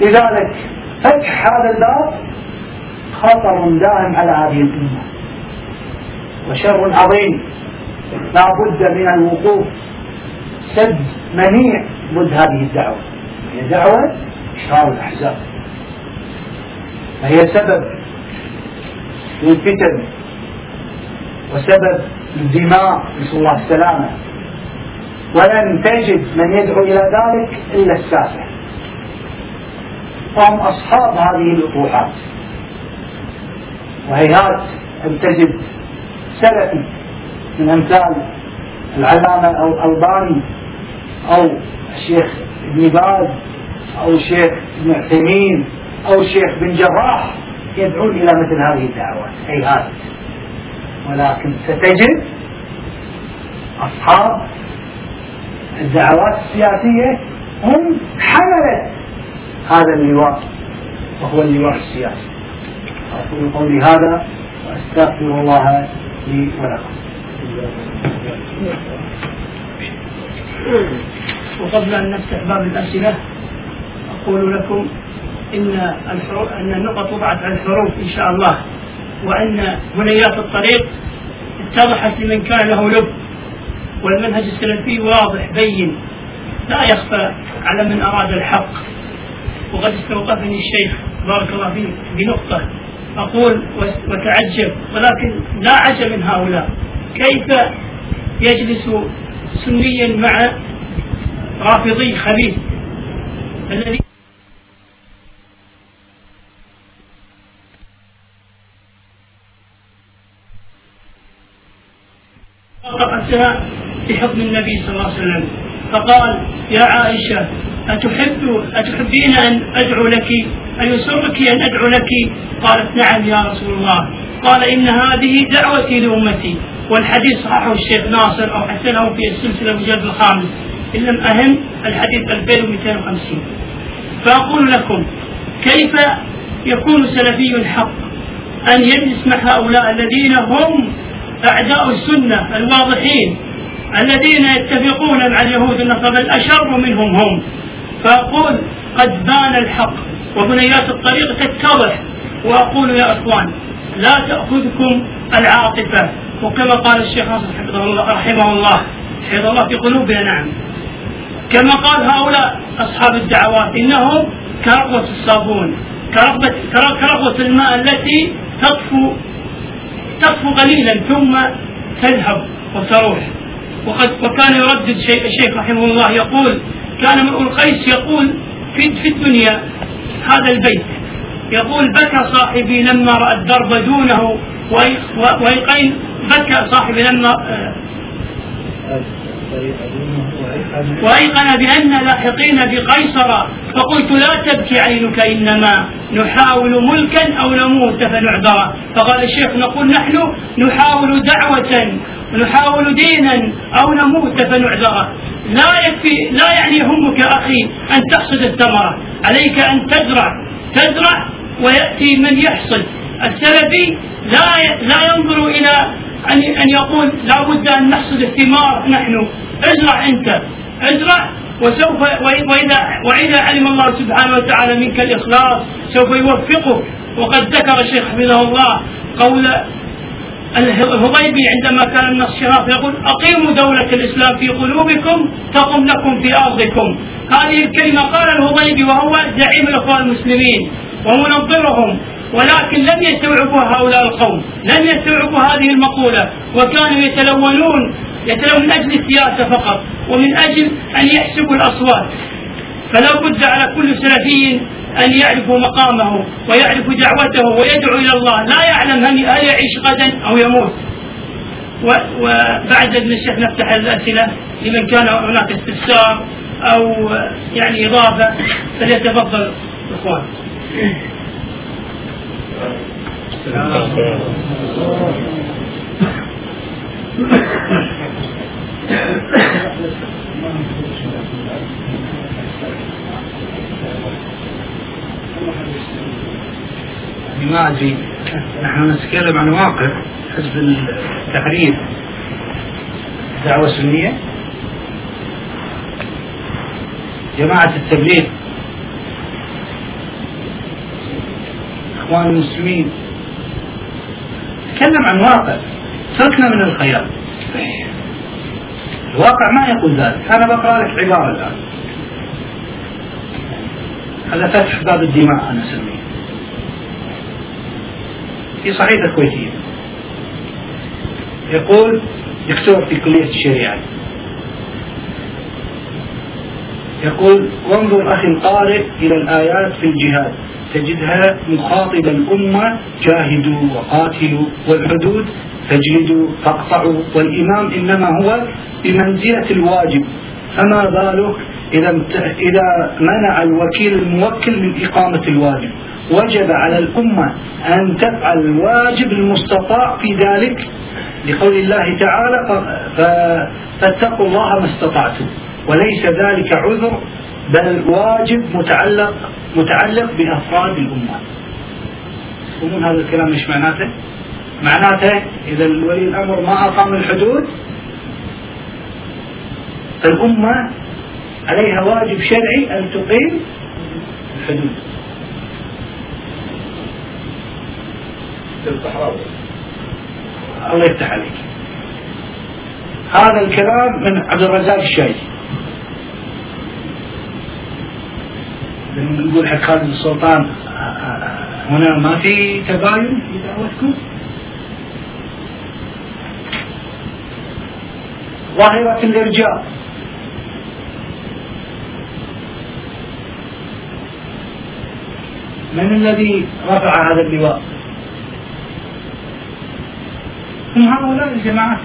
لذلك فتح هذا الباب خطر دائم على هذه الأمة. وشر عظيم. لا بد من الوقوف. سد منيع ضد هذه الدعوة. هي دعوة إشهار الأحزاب. فهي سبب للفتن. وسبب الدماء نسأل الله السلامة. ولن تجد من يدعو إلى ذلك إلا السافه وهم أصحاب هذه الأطروحات وهيهات أن تجد سلفي من أمثال العلامة أو الألباني أو الشيخ ابن باز أو الشيخ ابن عثيمين أو الشيخ بن جراح يدعون إلى مثل هذه الدعوات. هيهات ولكن ستجد أصحاب الدعوات السياسية هم حملة هذا اللواء وهو اللواء السياسي. أقول قولي هذا وأستغفر الله لي ولكم. وقبل أن نفتح باب الأسئلة أقول لكم إن الحروف أن النقط وضعت على الحروف إن شاء الله. وأن بنيات الطريق اتضحت لمن كان له لب والمنهج السلفي واضح بين. لا يخفى على من أراد الحق. وقد استوقفني الشيخ بارك الله فيه بنقطة. أقول وتعجب ولكن لا عجب من هؤلاء. كيف يجلس سنيا مع رافضي خبيث الذي رأسها بحكم النبي صلى الله عليه وسلم. فقال يا عائشة أتحب أتحبين أن أدعو لك؟ أيسرك أن أدعو لك؟ قالت نعم يا رسول الله. قال إن هذه دعوتي لأمتي. والحديث صححه الشيخ ناصر أو حسنه في السلسلة المجلد الخامس. إن لم أهم الحديث 2250 فأقول لكم كيف يكون سلفي حق أن يجلس مع هؤلاء الذين هم أعداء السنة الواضحين الذين يتفقون مع اليهود النصارى الأشر منهم هم. فأقول قد بان الحق وبنيات الطريق تتضح. وأقول يا إخوان لا تأخذكم العاطفة. وكما قال الشيخ ناصر حفظه الله رحمه الله حفظ الله في قلوبنا نعم. كما قال هؤلاء أصحاب الدعوات إنهم كرغوة الصابون كرغبة كرغوة الماء التي تطفو تطفو قليلا ثم تذهب وتروح. وقد وكان يردد الشيخ رحمه الله يقول كان امرؤ القيس يقول في في الدنيا هذا البيت. يقول بكى صاحبي لما رأى الدرب دونه. ويقين بكى صاحبي لما وأيقن بأن لاحقين بقيصر فقلت لا تبكي عينك إنما نحاول ملكا أو نموت فنعذر. فقال الشيخ نقول نحن نحاول دعوة نحاول دينا أو نموت فنعذر. لا يكفي لا يعني يهمك أخي أن تحصد الثمرة. عليك أن تزرع تزرع ويأتي من يحصد. السلفي لا لا ينظر إلى أن أن يقول لا بد أن نحصد الثمار نحن. ازرع أنت. ازرع وسوف وإذا وإذا علم الله سبحانه وتعالى منك الإخلاص سوف يوفقك. وقد ذكر الشيخ حفظه الله قول الهضيبي عندما كان النص شراف يقول أقيموا دولة الإسلام في قلوبكم تقم لكم في أرضكم. هذه الكلمة قال الهضيبي وهو زعيم الإخوان المسلمين ومنظرهم ولكن لم يستوعبوا هؤلاء القوم لم يستوعبوا هذه المقولة وكانوا يتلونون يتلون من أجل السياسة فقط ومن أجل أن يحسبوا الأصوات. فلا بد على كل سلفي أن يعرف مقامه ويعرف دعوته ويدعو إلى الله. لا يعلم هل يعيش غدا أو يموت. وبعد ابن الشيخ نفتح الأسئلة لمن كان هناك استفسار أو يعني إضافة فليتفضل إخوان ما ادري نحن نتكلم عن واقع حزب التحرير. دعوة سنية. جماعة التبليغ. اخوان المسلمين. تكلم عن واقع. تركنا من الخيال الواقع ما يقول ذلك. أنا بقرأ لك عبارة الآن. هذا فتح باب الدماء أنا أسميه. في صحيفة كويتية. يقول دكتور في كلية الشريعة يقول وانظر أخي القارئ إلى الآيات في الجهاد. تجدها مخاطبة الأمة جاهدوا وقاتلوا والحدود تجلدوا فاقطعوا والإمام إنما هو بمنزلة الواجب. فما بالك إذا إذا منع الوكيل الموكل من إقامة الواجب؟ وجب على الأمة أن تفعل الواجب المستطاع في ذلك. لقول الله تعالى فاتقوا الله ما استطعتم. وليس ذلك عذر بل واجب متعلق متعلق بأفراد الأمة. تفهمون هذا الكلام إيش معناته؟ معناته إذا ولي الأمر ما أقام الحدود فالأمة عليها واجب شرعي أن تقيم الحدود. الله يفتح عليك. هذا الكلام من عبد الرزاق الشايسي نقول حق خالد السلطان هنا ما في تباين في دعوتكم؟ ظاهرة الإرجاء. من الذي رفع هذا اللواء؟ هم هؤلاء الجماعات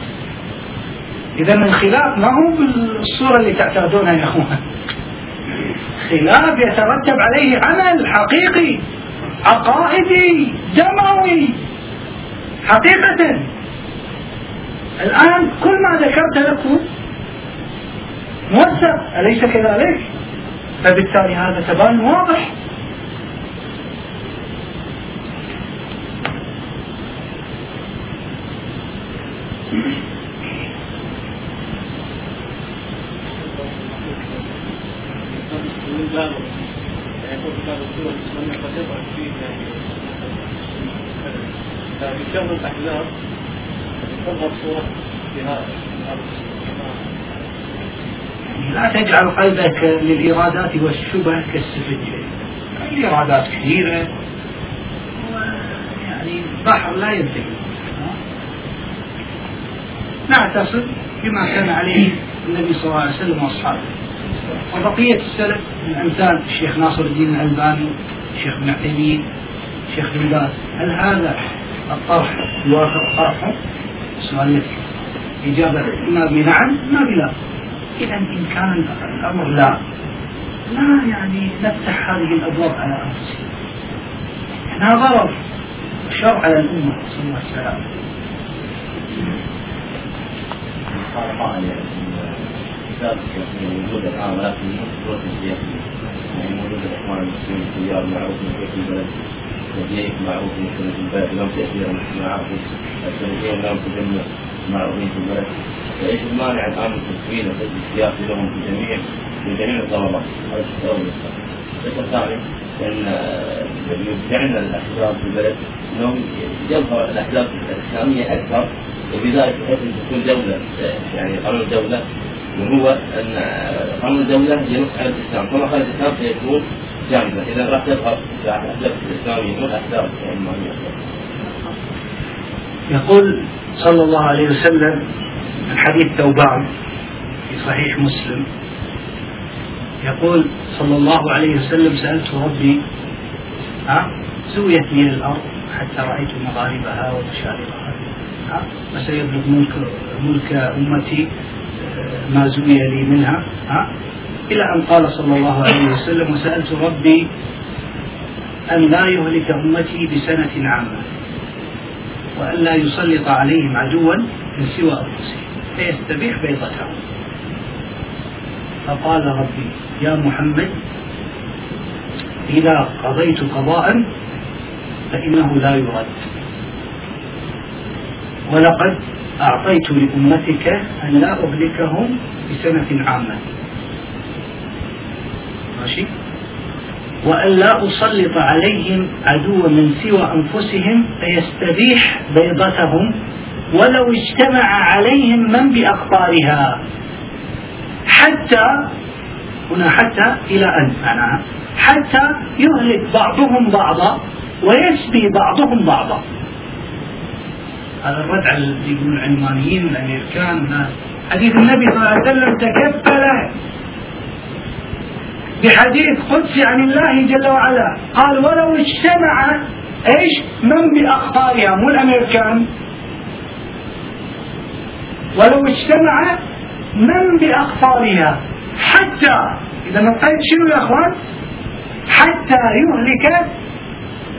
إذا الخلاف ما هو بالصورة اللي تعتادونها يا أخوان؟ خلاف يترتب عليه عمل حقيقي عقائدي دموي حقيقة الآن كل ما ذكرت لكم موثق أليس كذلك؟ فبالتالي هذا تبان واضح لا تجعل قلبك للإيرادات والشبه كالسفنجة الإيرادات كثيرة؟ يعني بحر لا ينتهي. نعتصم بما كان عليه النبي صلى الله عليه وسلم وأصحابه. وبقية السلف من أمثال الشيخ ناصر الدين الألباني الشيخ ابن عثيمين الشيخ بن باز هل هذا الطرح يوافق طرحه؟ سؤال إجابة إما بنعم إما بلا إذا إن كان الأمر لا. لا يعني نفتح هذه الأبواب على أنفسنا. إحنا ضرر شر على الأمة صلى الله عليه وسلم. قائل كتاب موجود الآن ولكن صورة السياسية يعني موجود الإخوان المسلمين التيار معروف في البلد. السلفيين معروفين في البلد. لهم تأثير معروف السلفيين لهم تجمع معروفين في البلد. فإيش المانع الآن من تكوين الحزب السياسي لهم في جميع في جميع الطلبات؟ هذا الشيء الأول. الشيء الثاني إن يمتعنا الأحزاب في البلد إنهم يظهر الأحزاب الإسلامية أكثر. وبذلك بحيث ان تكون دولة يعني قانون الدولة وهو أن قانون الدولة ينص على الإسلام. فما خالف الإسلام سيكون جانبا إذا راح تظهر الاحزاب الاسلاميه مو الاحزاب العلمانيه يقول صلى الله عليه وسلم من حديث ثوبان في صحيح مسلم يقول صلى الله عليه وسلم سألت ربي ها سويت لي الأرض حتى رأيت مغاربها ومشارقها ها فسيبلغ ملك ملك أمتي ما زوي لي منها ها؟ إلى أن قال صلى الله عليه وسلم وسألت ربي أن لا يهلك أمتي بسنة عامة وأن لا يسلط عليهم عدوا من سوى أنفسهم فيستبيح بيضته فقال ربي يا محمد إذا قضيت قضاء فإنه لا يرد. ولقد أعطيت لأمتك أن لا أهلكهم بسنة عامة. ماشي؟ وأن لا أسلط عليهم عدوا من سوى أنفسهم فيستبيح بيضتهم ولو اجتمع عليهم من بأقطارها حتى هنا حتى إلى أن معناها حتى يهلك بعضهم بعضا ويسبي بعضهم بعضا. هذا الرد على يقولون العلمانيين والامريكان حديث النبي صلى الله عليه وسلم تكفل بحديث قدسي عن الله جل وعلا. قال ولو اجتمع إيش من باخطارها مو الأمريكان. ولو اجتمع من باخطارها حتى إذا القيد شنو يا أخوان؟ حتى يهلك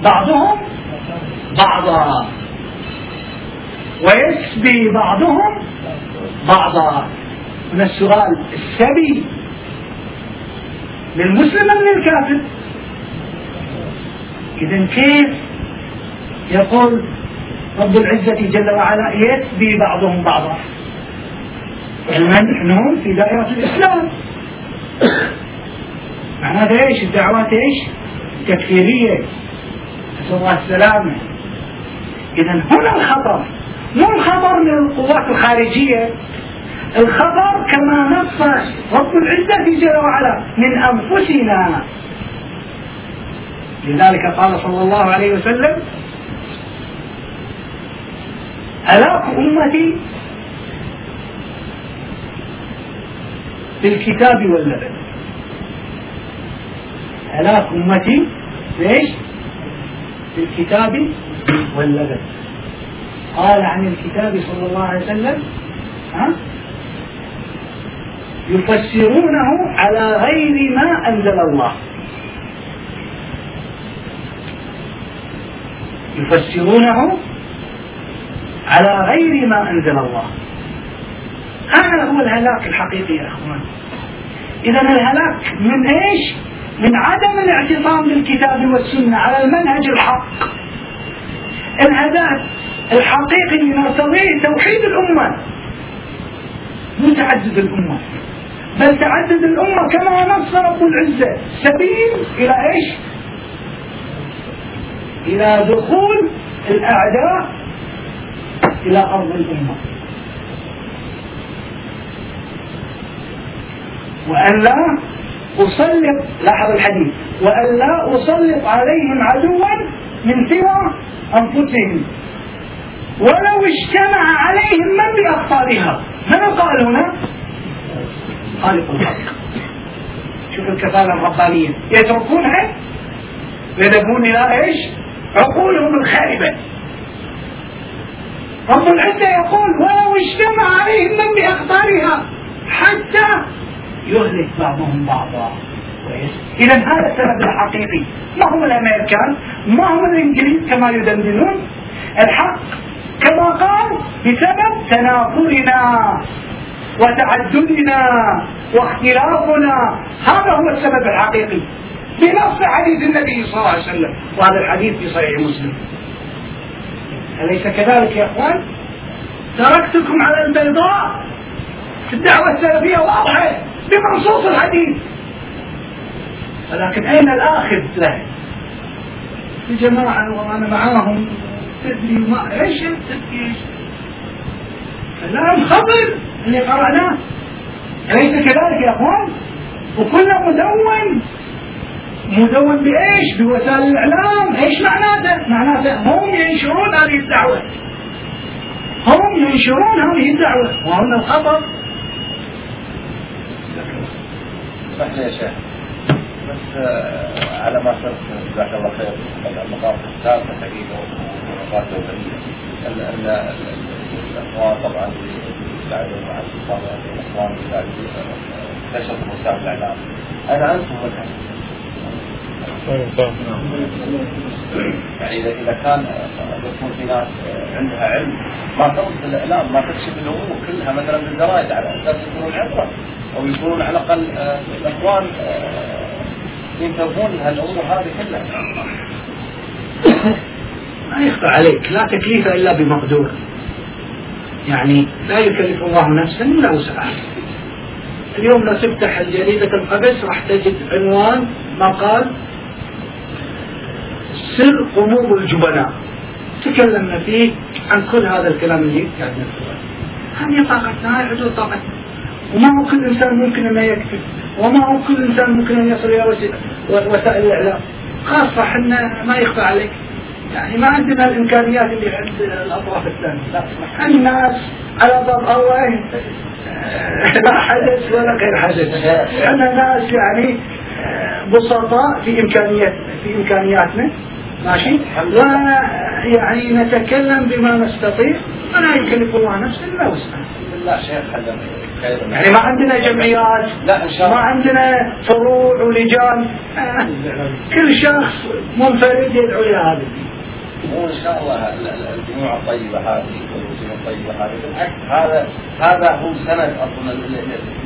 بعضهم بعضا. ويسبي بعضهم بعضا. من السؤال السبي للمسلم أم للكافر إذا كيف يقول رب العزة جل وعلا يسبي بعضهم بعضا؟ علما نحن في دائرة الإسلام. معناته إيش؟ الدعوات إيش؟ تكفيرية نسأل الله السلامة. إذا هنا الخطر مو الخبر من القوات الخارجية. الخبر كما نص رب العزة جل وعلا من أنفسنا. لذلك قال صلى الله عليه وسلم هلاك أمتي بالكتاب واللبن. هلاك أمتي؟ بالكتاب واللبن. قال عن الكتاب صلى الله عليه وسلم ها؟ يفسرونه على غير ما أنزل الله. يفسرونه على غير ما أنزل الله. هذا هو الهلاك الحقيقي يا أخوان. إذا الهلاك من إيش؟ من عدم الاعتصام بالكتاب والسنة على المنهج الحق. الهداف الحقيقي اللي نرتضيه توحيد الأمة. مو تعدد الأمة. بل تعدد الأمة كما نص رب العزة. سبيل إلى إيش؟ إلى دخول الأعداء إلى أرض الأمة. وأن لا أسلط لاحظ الحديث. وأن لا أسلط عليهم عدوا من سوى أنفسهم. ولو اجتمع عليهم من بأخطارها من قال هنا؟ خالق الخلق. شوف الكفالة الربانية. يتركونها؟ ويذهبون إلى إيش؟ عقولهم الخاربة. رب العزة يقول ولو اجتمع عليهم من بأخطارها حتى يهلك بعضهم بعضا. إذا هذا السبب الحقيقي. ما هم الأمريكان؟ ما هم الإنجليز كما يدندنون؟ الحق كما قال بسبب تنافرنا وتعددنا واختلافنا. هذا هو السبب الحقيقي بنص حديث النبي صلى الله عليه وسلم وهذا الحديث في صحيح مسلم. أليس كذلك يا أخوان؟ تركتكم على البيضاء في الدعوة السلفية واضحة بمنصوص الحديث. ولكن أين الآخذ له؟ الجماعة وأنا معاهم. تدري ما أيش تدري إيش كلام خطر اللي قرأناه. أليس كذلك يا أخوان؟ وكله مدون. مدون بإيش؟ بوسائل الإعلام. إيش معناته؟ معناته هم ينشرون هذه الدعوة. هم ينشرون هذه الدعوة. وهنا الخطر لي يا شيخ. بس آه، على ما سبق جزاك الله خير. المقاطع الثالثة تقريبا. والمقاطع الدولية الاخوان طبعا يساعدون مع الاتصالات الاخوان يساعدون كشف وسائل الإعلام. أنا أنتم منها يعني اذا كان يكون في ناس عندها علم ما ترد الإعلام ما تكشف الأمور كلها مثلا بالجرائد على أساس يكونون عبرة أو يكونون على الأقل آه، الأخوان آه، ينتبهون هالأمور هذه كلها. ما يخفى عليك لا تكليف إلا بمقدور. يعني لا يكلف الله نفسا إلا وسعها. اليوم لو تفتح جريدة القبس راح تجد عنوان مقال سر قلوب الجبناء. تكلمنا فيه عن كل هذا الكلام اللي قاعد نذكره هذه طاقتنا هاي حدود طاقتنا. وما هو كل إنسان ممكن أنه يكتب وما هو كل إنسان ممكن أن يصل إلى وسائل الإعلام. خاصة حنا ما يخفى عليك. يعني ما عندنا الإمكانيات اللي عند الأطراف الثانية. الناس على باب الله لا حدث ولا غير حدث إحنا ناس يعني بسطاء في إمكانيات في إمكانياتنا. ماشي؟ ويعني نتكلم بما نستطيع. ولا يكلف الله نفسا إلا وسعها لا شيخ يعني ما عندنا جمعيات لا إن شاء الله. ما عندنا فروع ولجان. آه. كل شخص منفرد يدعو إلى هذا. الدين هو إن شاء الله الجموع الطيبة هذه والوجوه الطيبة هذه. بالعكس هذا هذا هو سند أصلا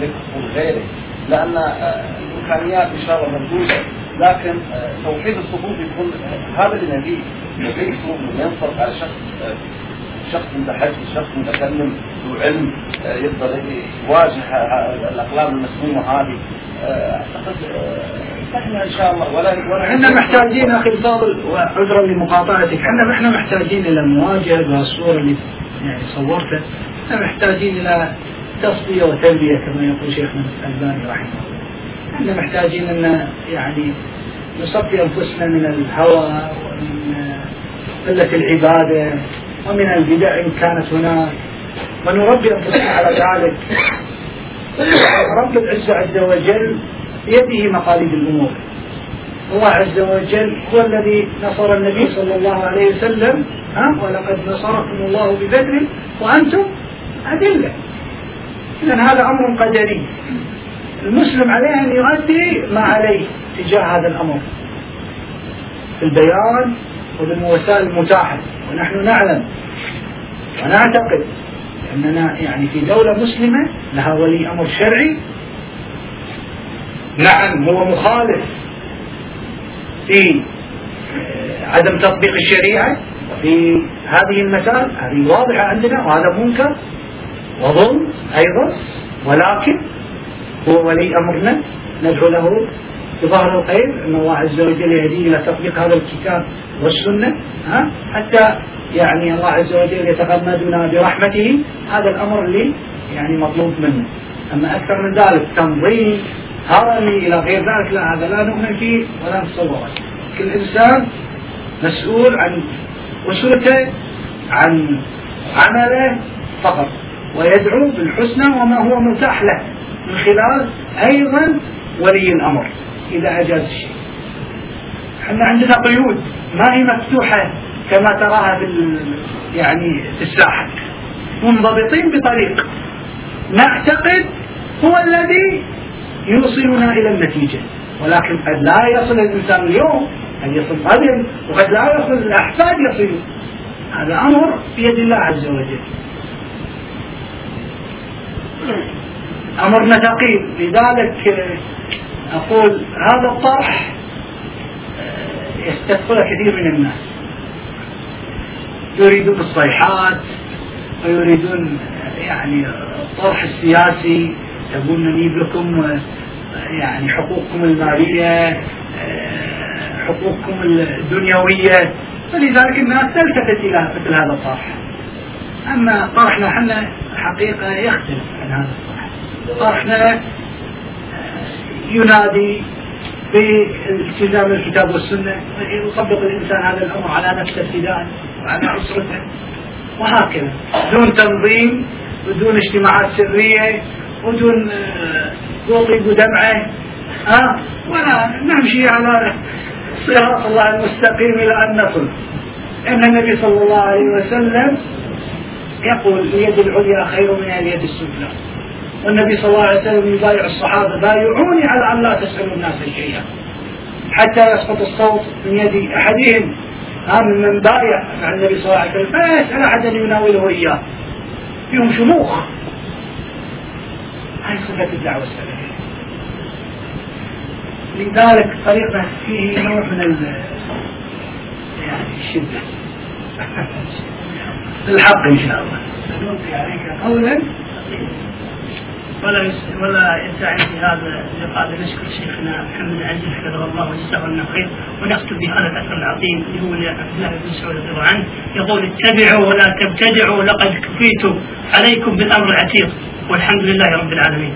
لك وغيره لأن آه، الإمكانيات إن شاء الله موجودة لكن آه، توحيد الصفوف يكون هذا اللي نبيه. توحيد الصفوف ينطبق على شخص شخص متحدث شخص متكلم ذو علم آه، يقدر يواجه الأقلام المسمومة هذه. آه، أعتقد آه، إحنا إن شاء الله. إحنا محتاجين أخي الفاضل وعذرا لمقاطعتك. إحنا إحنا محتاجين إلى المواجهه بهالصوره اللي يعني صورتها إحنا محتاجين إلى تصفية وتلبية كما يقول شيخنا الألباني رحمه الله. إحنا محتاجين إن يعني نصفي أنفسنا من الهوى ومن قلة العبادة ومن البدع إن كانت هناك. ونربي أنفسنا على ذلك. رب العزة عز وجل بيده مقاليد الأمور. الله عز وجل هو الذي نصر النبي صلى الله عليه وسلم ها؟ ولقد نصركم الله ببدر وأنتم أدلة إذا هذا أمر قدري. المسلم عليه أن يؤدي ما عليه تجاه هذا الأمر. في البيان وبالوسائل المتاحة. ونحن نعلم ونعتقد أننا يعني في دولة مسلمة لها ولي أمر شرعي نعم هو مخالف في آه، عدم تطبيق الشريعة في هذه المسائل. هذه واضحة عندنا وهذا منكر وظلم أيضا ولكن هو ولي أمرنا ندعو له بظهر الخير أن الله عز وجل يهديه إلى تطبيق هذا الكتاب والسنة ها؟ حتى يعني الله عز وجل يتغمدنا برحمته. هذا الأمر اللي يعني مطلوب منه. أما أكثر من ذلك تنظيم هرمي إلى غير ذلك لا هذا لا نؤمن فيه ولا نتصوره كل إنسان مسؤول عن أسرته عن عمله فقط ويدعو بالحسنى وما هو متاح له من خلال أيضا ولي الأمر إذا أجاز الشيء. إحنا عندنا قيود ما هي مفتوحة كما تراها في يعني في الساحة. منضبطين بطريق. نعتقد هو الذي يوصلنا إلى النتيجة. ولكن قد لا يصل الإنسان اليوم قد يصل غدا وقد لا يصل الأحفاد يصلوا. هذا أمر بيد الله عز وجل. أمرنا ثقيل لذلك أقول هذا الطرح يستدخل كثير من الناس. يريدون الصيحات ويريدون يعني الطرح السياسي يقولون نجيب لكم يعني حقوقكم المالية حقوقكم الدنيوية. فلذلك الناس تلتفت إلى مثل هذا الطرح أما طرحنا إحنا حقيقة يختلف عن هذا الطرح طرحنا ينادي بالتزام الكتاب والسنة يطبق الإنسان هذا الأمر على نفسه ابتداء وعلى أسرته. وهكذا دون تنظيم بدون اجتماعات سرية وطيب آه، ودمعة ها؟ آه ولا نمشي على صراط الله المستقيم إلى أن نصل إن النبي صلى الله عليه وسلم يقول اليد العليا خير من اليد السفلى. والنبي صلى الله عليه وسلم يبايع الصحابة بايعوني على أن لا تسألوا الناس شيئا. حتى يسقط الصوت من يد أحدهم. هذا من بايع مع النبي صلى الله عليه وسلم فلا يسأل أحدا يناوله إياه. فيهم شموخ. هاي صفة الدعوة السلفية لذلك طريقنا فيه نوع من يعني الشدة. الحق إن شاء الله. نلقي عليك قولا. ولا ولا في هذا اللقاء نشكر شيخنا محمد العزيز حفظه الله وجزاه الله خير. ونختم بهذا الأثر العظيم اللي هو عبد الله بن مسعود رضي الله عنه يقول اتبعوا ولا تبتدعوا لقد كفيت عليكم بالأمر العتيق والحمد لله رب العالمين.